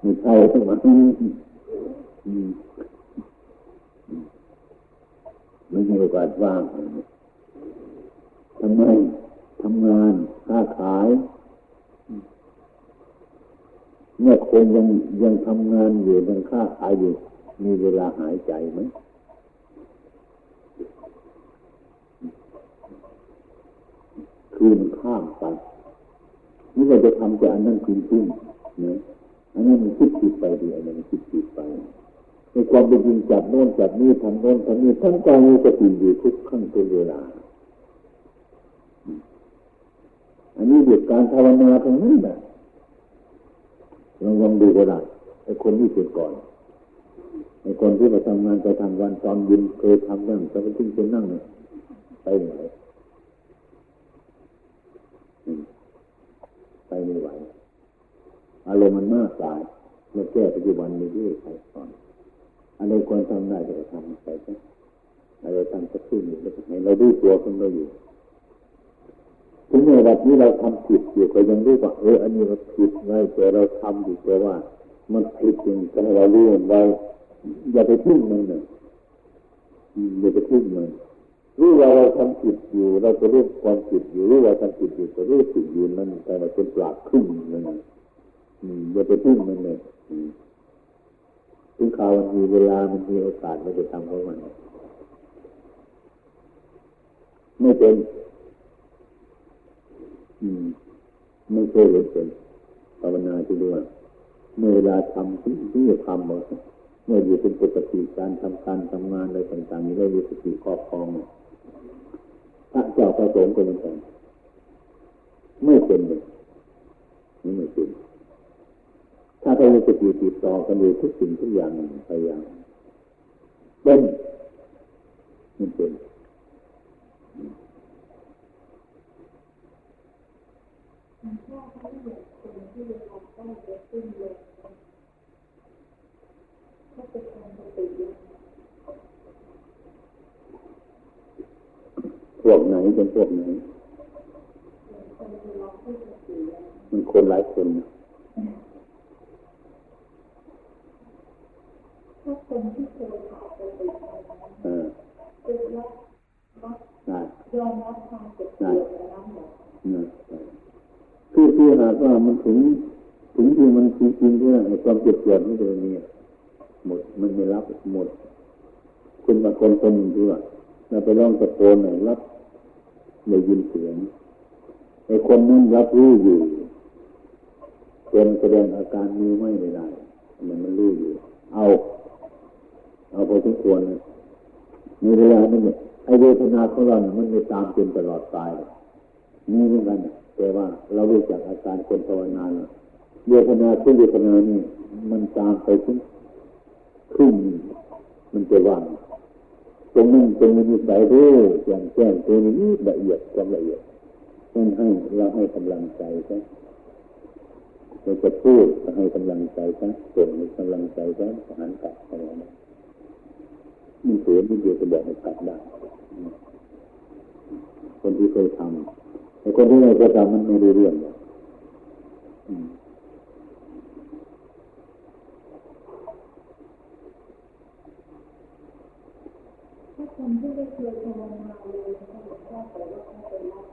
Speaker 1: ไม่ใช่ทั้งหมดไม่มีโอกาสว่างทำไมทำงานค้าขายเมื่อคนยังยังทำงานอยู่ยังค้าขายอยู่ มีเวลาหายใจไหม คืนข้ามไปนี่เราจะทำแต่อันนั้นจริงๆเนี่ยอันนั้นมันคิดผิดไปดีอันนั้นคิดผิดไปในความเป็นจริงจับโน่นจับนี่ทำโน่นทำนี่ทั้งกายมีสติอยู่ทุกขั้นทุกเวลา อันนี้เรียกการภาวนาตรงนี้นะลองลองดูก็ได้ไอ้คนที่เป็นก่อนไอ้คนที่มาทำงานไปทำวันตอนยินเคยทำนั่งแต่ก็ทิ้งไปนั่งไปไหน ไปไม่ไหว อารมณ์มันมากตายเมื่อแก้ปัจจุบันมีด้วยใครก่อนอะไรควรทำได้ก็ทำไปซะอะไรทำสักครึ่งหนึ่งแล้วให้เราดูตัวคนเราอยู่ถึงในวันนี้เราทำผิดอยู่ก็ยังรู้ว่าเอออันนี้มันผิดไงแต่เราทำอยู่แต่ว่า มันผิดจริงก็ให้เรารู้ไว้อย่าไปทิ้งมันเนอะอย่าไปทิ้งมัน รู้ว่าเราทำผิดอยู่ เราจะรู้ความผิดอยู่รู้ว่าทำผิดอยู่จะรู้ผิดอยู่นั่นแต่เราเป็นปลากขึ้นนั่นอย่าไปทิ้งมันเลยถึงข่าวมันมีเวลามันมีโอกาสมันจะทำเพราะมันไม่เป็นอืมไม่เคยเห็นเป็นภาวนาที่ด้วยเมื่อเวลาทำที่ที่จะทำหมดเมื่ออยู่เป็นปกติการทำการทำงานอะไรต่างๆนี้ได้มีสติครอบครอง พระเจ้าประสงค์ก็เหมือนกันไม่เป็นเลยนี่ไม่เป็นถ้าเรามีสติติดต่อกันอยู่ทุกสิ่งทุกอย่างพยายามเป็นมันเป็นเพวกไหนเป็นพวกไหน มันคนหลายคน
Speaker 2: ถ้าคนที่เคยขาดสติคือว่ายอมรับความเจ็บปวดแล้วหมด
Speaker 1: คือคือหากว่ามันถึงถึงที่มันจริงจริงที่ไอ้ความเจ็บปวดไม่เลยนี่หมดมันไม่รับหมด คุณบางคนคนหนึ่งที่ว่าเราไปร้องตะโกนหน่อยรับ ได้ยินเสียงไอ้คนนั้นรับรู้อยู่เป็นแสดงอาการมีไม่ได้มันมันรู้อยู่ เอา เอาพอสมควรในเวลานั้นเนี่ยไอ้เวทนาของเราเนี่ยมันไม่ตามเป็นตลอดตายนี่เหมือนกันแต่ว่าเรารู้จักอาการคนภาวนาเวทนาทุกเวทนานี่มันตามไปถึงครึ่งมันจะว่าง ตรงนั้นตรงนี้ใส่รู้แจ้งแจ้งตัวนี้ละเอียดความละเอียดต้องให้เราให้กำลังใจใช่เราจะพูดให้กำลังใจใช่ส่งกำลังใจใช่หันกลับอะไรนะมันเสียมันเดียวจะบอกให้กลับได้คนที่เคยทำแต่คนที่ไม่เคยทำมันไม่รู้เรื่องเลย
Speaker 2: คนที่ได้เคยภานเลยเขาบอกว่าแต่ว่าเขาไปรับ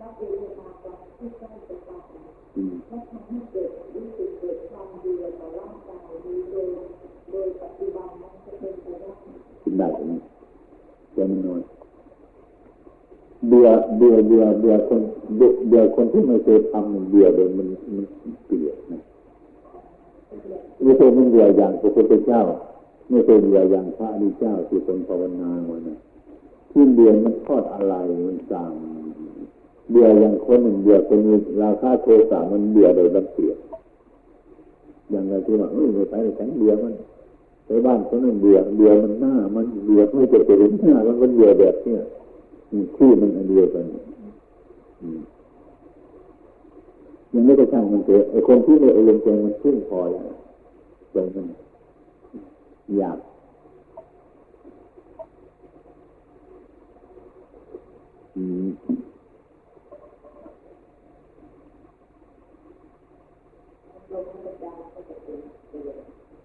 Speaker 2: รับเวลาจากที่ใกล้จะตายและทำให้เกิดรู้สึกเกิดความดีต่อร่างกายดีโดยโดยปัจจุบันนั้นจะเป็นไปได้
Speaker 1: คิดได้ไหมเจ้ามันน้อยเบื่อเบื่อเบื่อเบื่อคนเบื่อคนที่ไม่เคยทำมันเบื่อเลยมันมันเกลียดนะไม่ใช่มันเบื่ออย่างพระพุทธเจ้า ไม่เคยเบื่ออย่างพระอริเจ้าที่คนภาวนามานะที่เบื่อมันทอดอะไรมันสั่งเบื่ออย่างคนหนึ่งเบื่อคนมีราคาโทสะมันเบื่อโดยบังเสียอย่างไรที่ว่าเออไปไปฉันเบื่อมันไปบ้านคนนึงเบื่อเบื่อมันหน้า มันเบื่อไม่จะไปเห็นหน้ามันมันเบื่อแบบเนี้ยชื่มันอันเดียวกันยังไม่ได้ช่างมันเถอะไอ้คนที่ในอารมณ์ใจมันขึ้นพอแล้วใจมัน อยาก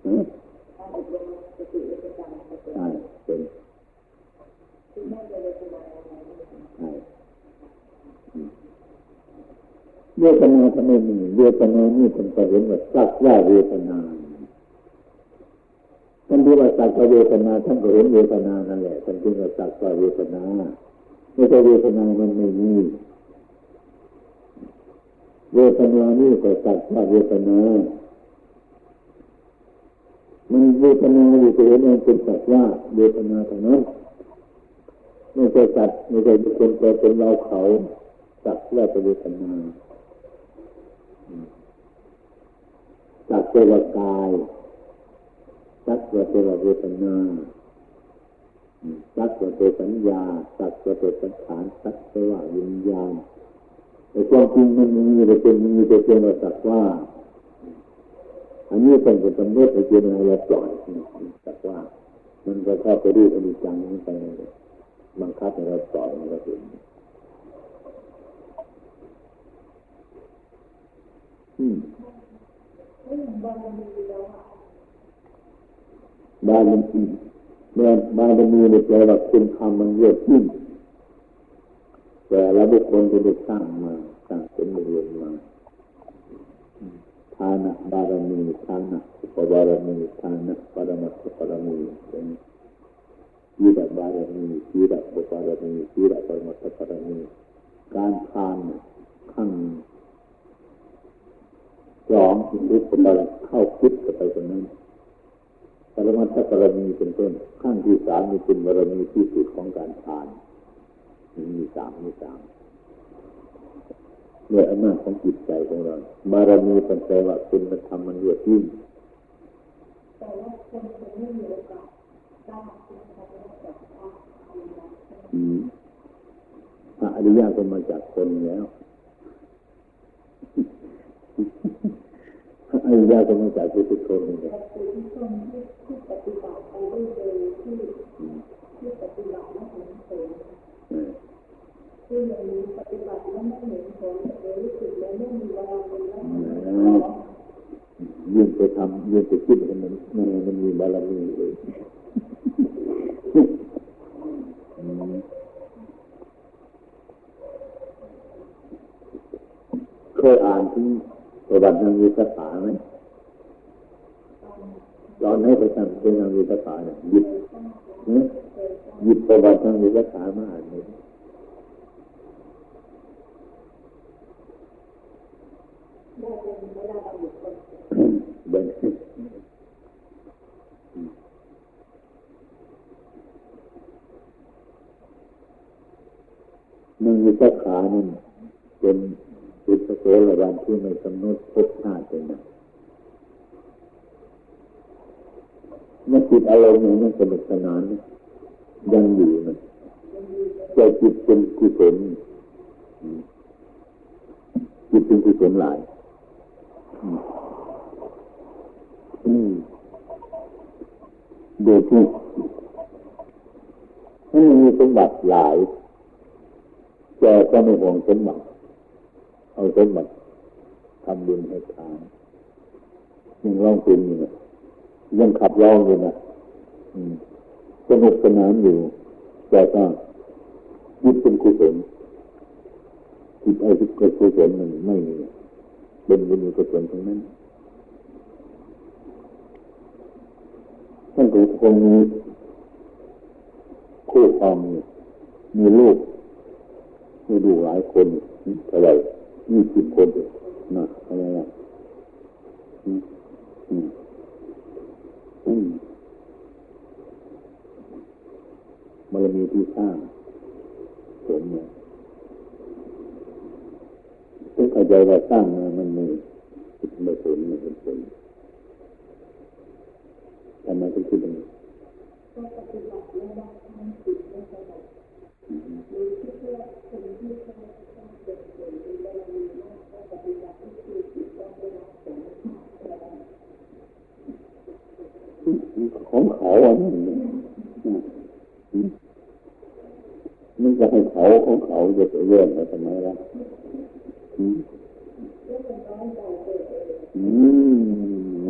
Speaker 1: ใช่เป็นเวทนาทำไมมีเวทนานี่เป็นประเด็นว่าสักว่าเวทนา ท่านที่ว่าสักว่าเวทนาท่านก็เห็นเวทนานั่นแหละท่านที่ว่าสักว่าเวทนาไม่ใช่เวทนามันไม่มีเวทนานี่ก็สักว่าเวทนามันเวทนาอยู่ตัวเองเป็นสักว่าเวทนาเท่านั้นไม่ใช่สัตว์ไม่ใช่บุคคลแต่เป็นเราเขาสักว่าเวทนาสักเทวกาย สักว่าเทวเวทนาสักว่าเทสัญญาสักว่าเทสังขารสักว่าวิญญาณแต่ความจริงมันมีแต่เป็นมีแต่เพียงว่าสักว่า อันนี้เป็นเป็นกำหนดไอ้เจตนาเราปล่อยสักว่า มันก็เข้าไปดูอนิจจังนี้ไปบังคับให้เราปล่อยมันก็เป็นอืมไม่เห็นบารมีแล้วอะ บารมีเมื่อบารมีในใจว่าคุณทำมันเยอะขึ้นแต่ละบุคคลที่ได้สร้างมาสร้างเป็นเรือนมาทานะบารมีทานะอุปบารมีทานะปรมัตถบารมีเป็นยีดับารมียีดับอุปบารมียีดับปรมัตถบารมีการทานขั้นสองอุปบารเข้าคิดกับไปตรงนั้น ปรมัตถบารมีเป็นต้นขั้นที่สามมีเป็นบารมีที่สุดของการทานมีสามมีสามด้วยอำนาจของจิตใจของเราบารมีเป็นแปลว่าคุณธรรมมันเยอะยิ่งแต่ว่าคนจะไม่มีโอกาสได้คุณธรรมจากพระอริยอืมพระอริยะก็มาจากคนแล้ว พระอริยะก็มาจากพุทธชนนี่แหละที่ปฏิบัติไปเรื่อยๆที่ที่ปฏิบัติแล้วเห็นผลที่อย่างนี้ปฏิบัติแล้วไม่เห็นผลเลยรู้สึกแล้วไม่มีเวลาเป็นแล้วยิ่งไปทำยิ่งไปคิดมันมันมันมีบารมีเลยเคยอ่านที่ประ วัตินางวิสาขาไหมตอนนี้ไปทำเป็นนางวิสาขาเนี่ยหยิบหยิบประวัตินางวิสาขามาอ่านเลยเดินนางวิสาขานั่นเป็น เป็นพระโสดาบันที่ไม่กำหนดพบชาติเป็นนะเมื่อจิตอารมณ์นั้นสนุกสนานยังอยู่นะใจจิตเป็นกุศลจิตเป็นกุศลหลายโดยที่มันมีสมบัติหลายแต่ก็ไม่ห่วงสมบัติ เอาสมบัติทำบุญให้ทานยังร้องเพลงอยู่นะยังขับร้องอยู่นะสนุกสนานอยู่ แต่ก็ยึดเป็นกุศลจิตไอ้ที่เกิกุศลมันไม่เป็นบุญกุศลตรงนั้นท่านก็คงมีคู่ครองมีลูกมีลูกหลายคนเท่าไร ยี่สิบคนนะอะไรนะอืมอืมอืมมันมีที่สร้างผมเนี่ยต้องเข้าใจว่าสร้างมามันมีไม่ผลไม่เป็นผลทำไมถึงคิดอย่างนี้ มันจะให้เขาของเขาจะไปเรื่องทำไมล่ะอืม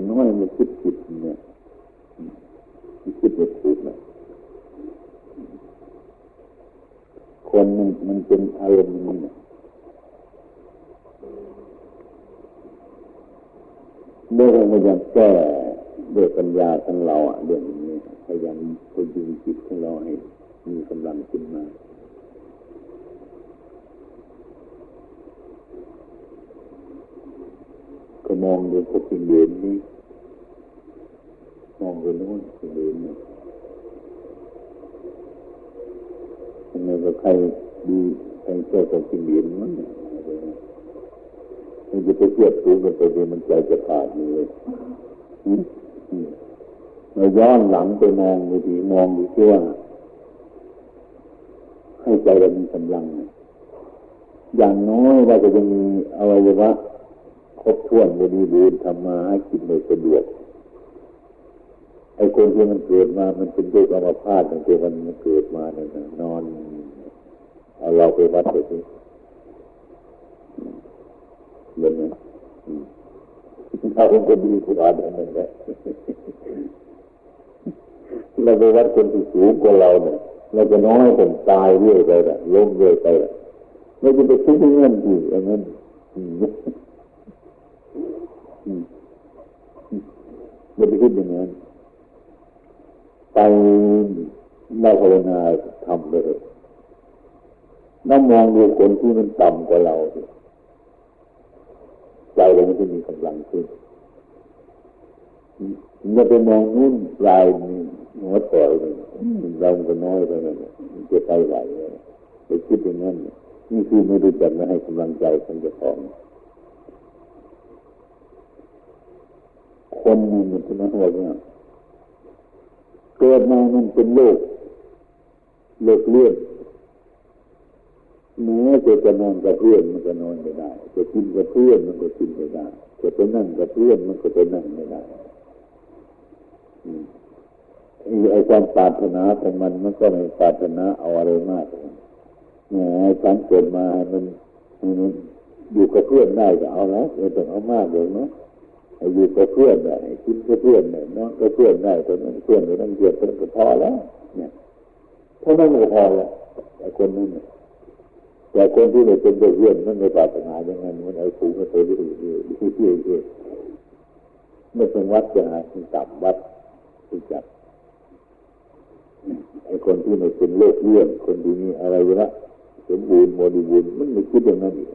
Speaker 1: น้อยมันคิดผิดเนี่ยคิดผิดถูกนะคนมันมันเป็นอารมณ์มันเมื่อเราพยายามแก้ด้วยปัญญาของเราอะเรื่องนี้พยายามพยุงจิตของเราให้มีกำลังขึ้นมา ก็มองดูพวกสิ่งเด่นนี้มองดูโน้นสิ่งเด่นนี่ทำไมก็ใครดีใครเจ้าของสิ่งเด่นมั้งเนี่ยมันจะไปเทียบสูงกันไปเดียวมันใจจะขาดเลยเรา ย้อนหลังไปมองดูทีมองดูที่ว่าให้ใจเรามีกำลัง อย่างน้อยเราก็ยังมีอวัยวะครบถ้วนบริบูรณ์ทำมาให้กินโดยสะดวกไอ้คนที่มันเกิดมามันเป็นโรคอัมพาตตั้งแต่มันมันเกิดมาเนี่ยนอนเอาเราไปวัดไปสิเห็นไหมเราเป็นคนดีทุกอันนั่นแหละ เราไปวัดคนที่สูงกว่าเราเนี่ยเราจะน้อยคนตายเรื่อยไปละล้มเรื่อยไปละเราจะไปคิดเงื่อนอีกอย่างนั้นเราไปคิดอย่างนั้นไปเราภาวนาทำเลยน้ำมองดูคนที่มันต่ำกว่าเราใจเรามันจะมีกำลังขึ้น อย่าไปมองนู่นปลายหัวต่อยเลยเราก็น้อยไปเลยมันจะไปไหวไปคิดอย่างนั้นนี่คือไม่รู้จักมาให้กำลังใจคนจะของคนมันมันจะมาว่าเนี่ยเกิดมามันเป็นโลกโลกเลื่อนแม้จะจะนอนกับเพื่อนมันก็นอนไม่ได้ จะกินกับเพื่อนมันก็กินไม่ได้ จะไปนั่งกับเพื่อนมันก็ไปนั่งไม่ได้ ไอ้ความปรารถนาของมันมันก็ไม่ปรารถนาเอาอะไรมากแหมการเกิดมามันมันอยู่กับเพื่อนได้ก็เอาแล้วไม่ต้องเอามากเลยเนาะอยู่กับเพื่อนได้กินกับเพื่อนได้นอนกับเพื่อนได้ตอนนั้นเพื่อนตอนนั้นเกิดตอนก็พอแล้ว เนี่ยเท่านั้นก็พอแล้วไอ้คนนั้นเนี่ยแต่คนที่ไม่เป็นเพื่อนมันไม่ปรารถนาอย่างนั้นมันเอาสูงมาตัวเรื่อยๆเรื่อยๆไม่ต้องวัดจะหาที่ต่ำวัด ที่จับไอ้คนที่ไม่เป็นโลกเลื่อนคนที่มีอะไรวะสมบูรณ์บริบูรณ์มันไม่คิดอย่างนั้นอีก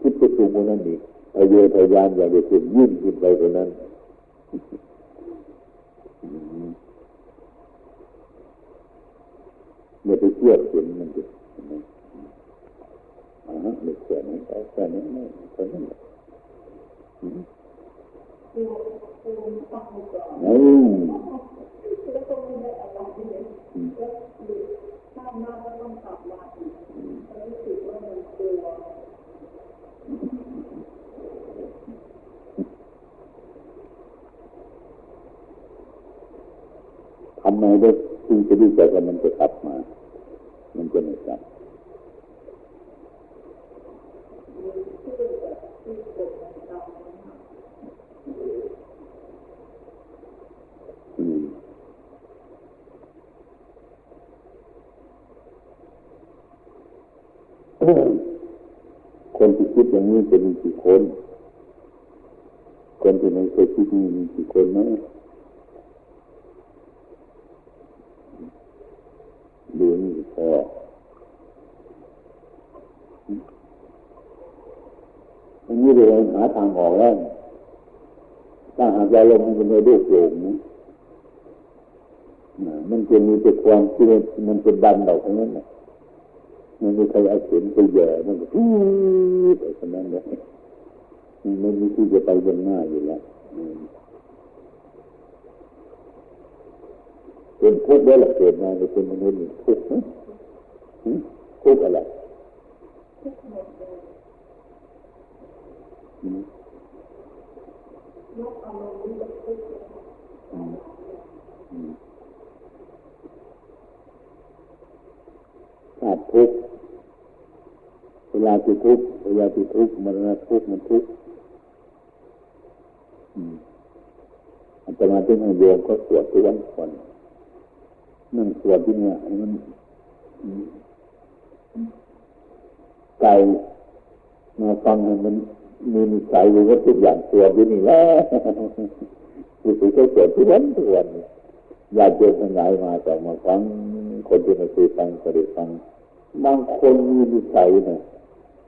Speaker 1: คิดไปสูงกว่านั้นอีกพยายพยายามอย่าไปขึ้นยิ่งขึ้นไปกว่านั้นอย่าไปเชื่อเห็นมันจะอ่าไม่แค่นี้แค่นี้ไม่แค่นี้อืม
Speaker 2: แล้วก็ไม่เลยแล้วข้านั้น
Speaker 1: ทำไมได้จึงจะรู้จักว่ามันจะกลับมา มันจะไม่กลับ คนที่คิดอย่างนี้จะมีกี่คน คนที่ไม่เคยคิดนี้มีกี่คนนะดูนี่พออันนี้เราหาทางออกแล้วถ้าหากเราลงมันจะไม่ได้โปร่นะมันจะมีแต่ความที่มันจะดันเราทั้งนั้นนะ มันไม่ใครเอาเข็มไปแย่มันก็พูดไปขนาดนั้นมันไม่มีที่จะไปยังหน้าอยู่แล้วเป็นทุกข์ได้หละเกิดมาเป็นมนุษย์ทุกข์ทุกข์อะไร
Speaker 2: ขา
Speaker 1: ดทุกข์ เวลาที่ทุกข์เวลาที่ทุกข์มันทุกข์มันทุกข์อันตมาที่ให้โยมก็สวดทุกวันคนนั่งสวดที่เนี่ยมันไก่มาฟังมันมีนิสัยอยู่ว่าทุกอย่างตัวอยู่นี่แหละคือถือก็สวดทุกวันทุกวันญาติโยมทั้งหลายมาแต่มาฟังคนที่ม่เคยฟังก็ได้ฟังบางคนมีนิสัยเนี่ย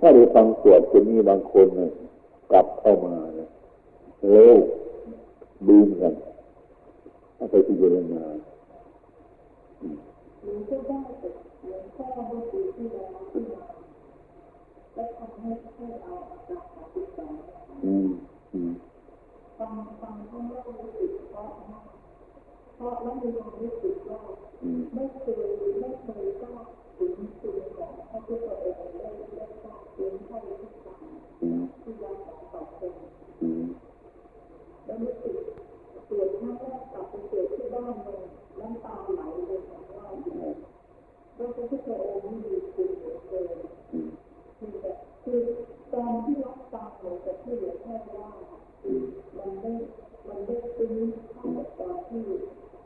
Speaker 1: ถ้าได้ฟังสวดจะมีบางคนเนี่ยกลับเข้ามาเนี่ยเร็วดูมกันถ้าไปที่เยอรมัน
Speaker 2: หรือก็ได้แต่หลวงพ่อเมื่อปีที่แล้วที่มาแล้วทำให้ให้เอาจารมาติดต่ออืมอืมฟังฟังท่านแล้วรู้สึกเพราะเพราะแล้วมีความรู้สึกว่าไม่เคยไม่เคยทราบ ถึงคุณของพระพุทธองค์ได้ได้ทราบถึงท่านทุกอย่างที่ยังต่อเป็นแล้วรู้สึกเกิดครั้งแรกกลับไปเกิดที่บ้านเลยน้ำตาไหลเลยว่าพระพุทธองค์มีคุณเหลือเกินคือแบบคือตอนที่รับฟังหลวงพ่อที่หลวงพ่ว่ามันไม่มันไม่ซึ้งเท่ากับตอนที่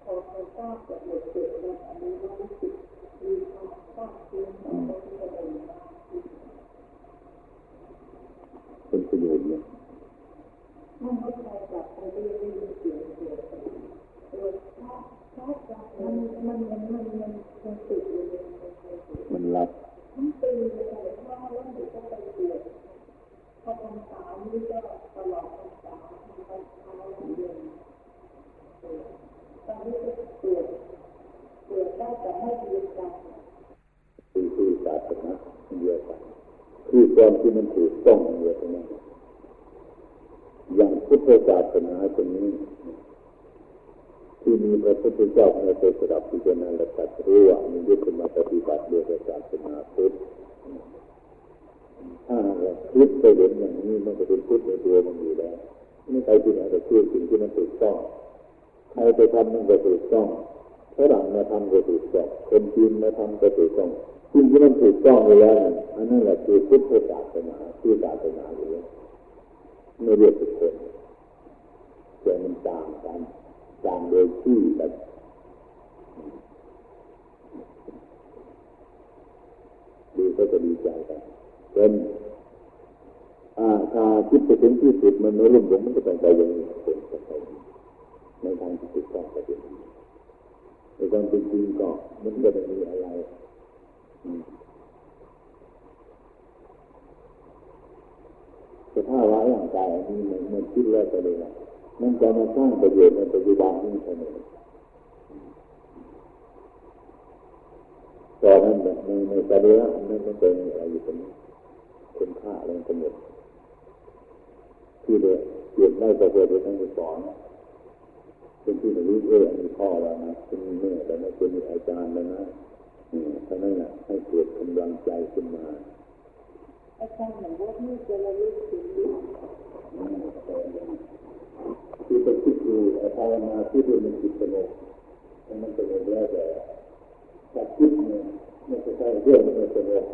Speaker 2: พอพอทราบจากเหตุเกิดแล้วอันนี้เรารู้สึกมีความทราบซึ้งของพระพุทธองค์มาก
Speaker 1: เป็นประโยชน์เนี่ย
Speaker 2: มันไม่ใช่แบบไปเรื่อยๆเสียงเสียงเออถ้าถ้ามันมันมันมันมันมันติดอยู่
Speaker 1: มันรับ
Speaker 2: มันตีเลยเพราว่าเด็กก็ไปเกิดพอพรรษานี่ก็ตลอดพรรษาทำไปทำอะไรเย็นตอนนี้ก็เกิดเกิดได้แต่ไม่เรียนกัน
Speaker 1: คือคือศาสนาเดียวกันคือความที่มันถูกต้องเดียวกัน อย่างพุทธศาสนาตรงนี้ ที่มีพระพุทธเจ้าในตัวสดับพิจารณาและตัดรู้ว่ามันยึดมาปฏิบัติเรียกศาสนาพุทธถ้าเราคิดไปเห็นอย่างนี้มันจะเป็นพุทธในตัวมันอยู่แล้วไม่ใครที่ไหนจะเชื่อสิ่งที่มันถูกต้องใครไปทำมันก็ถูกต้องฝรั่งมาทำก็ถูกต้องคนจีนมาทำก็ถูกต้องสิ่งที่มันถูกต้องไปแล้วอันนั้นแหละคือพุทธศาสนาคือศาสนาอยู่แล้ว ไม่เรียกทุกคนแต่มันต่างกันต่างโดยที่อแบบดูก็จะดีใจกันเป็นอาถ้าคิดไปถึงที่สุดมันไม่รุ่มหลงมันก็ต้องไปอย่างนี้เป็นไปในทางที่ถูกต้องก็เป็นในความเป็นจริงก็มันก็ไม่มีอะไร แต่ถ้าว่าร่างกายนี้มันมันคิดแล้วไปเลยมันจะมาสร้างประโยชน์ในปัจจุบันนี้เสมอตอนนั้นในในปฏิวัตินั้นมันเป็นอะไรอยู่ตรงนี้คุณค่าอะไรทั้งหมดที่เดียเปลี่ยนได้ประเสริฐทั้งสอนเป็นที่ไม่รู้เออมีพ่อแล้วนะเป็นแม่แล้วนะเป็นอาจารย์แล้วนะท่านั้นแหละให้เกิดกำลังใจขึ้นมา
Speaker 2: อาจารย์เหมือนว่าที่จะระลึกถึง
Speaker 1: คือไปคิดดูภาวนาที่ดูมันจิตสงบมันสงบแล้วแต่ถ้าคิดเนี่ยมันจะใช่เรื่องมันสงบ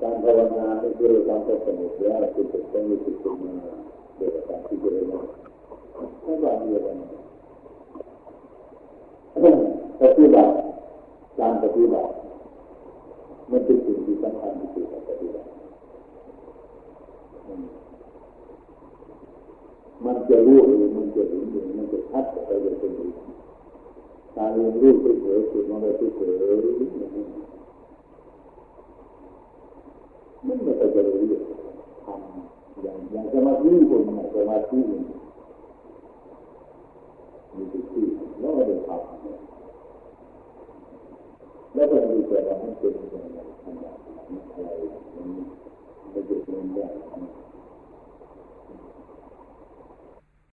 Speaker 1: การภาวนาไม่คือความสงบแล้วคือจะต้องมีจิตขึ้นมาโดยการที่จะมาถ้าบาเรื่องอะไรปฏิบัติการปฏิบัติมันเป็นสิ่งที่สำคัญที่สุดในปฏิบัติ มันจะรู้เองมันจะเห็นเองมันจะชัดอะไรอย่างเป็นเองตาเรียนรู้เฉยๆจิตมันเลยเฉยๆมันไม่จะรู้ทำอย่างอย่างสมาธิคนนะสมาธิมีสติแล้วก็ได้ทำแล้วก็มีแต่ว่ามันเป็นอย่างไรอะไรอย่างนี้ to get in there.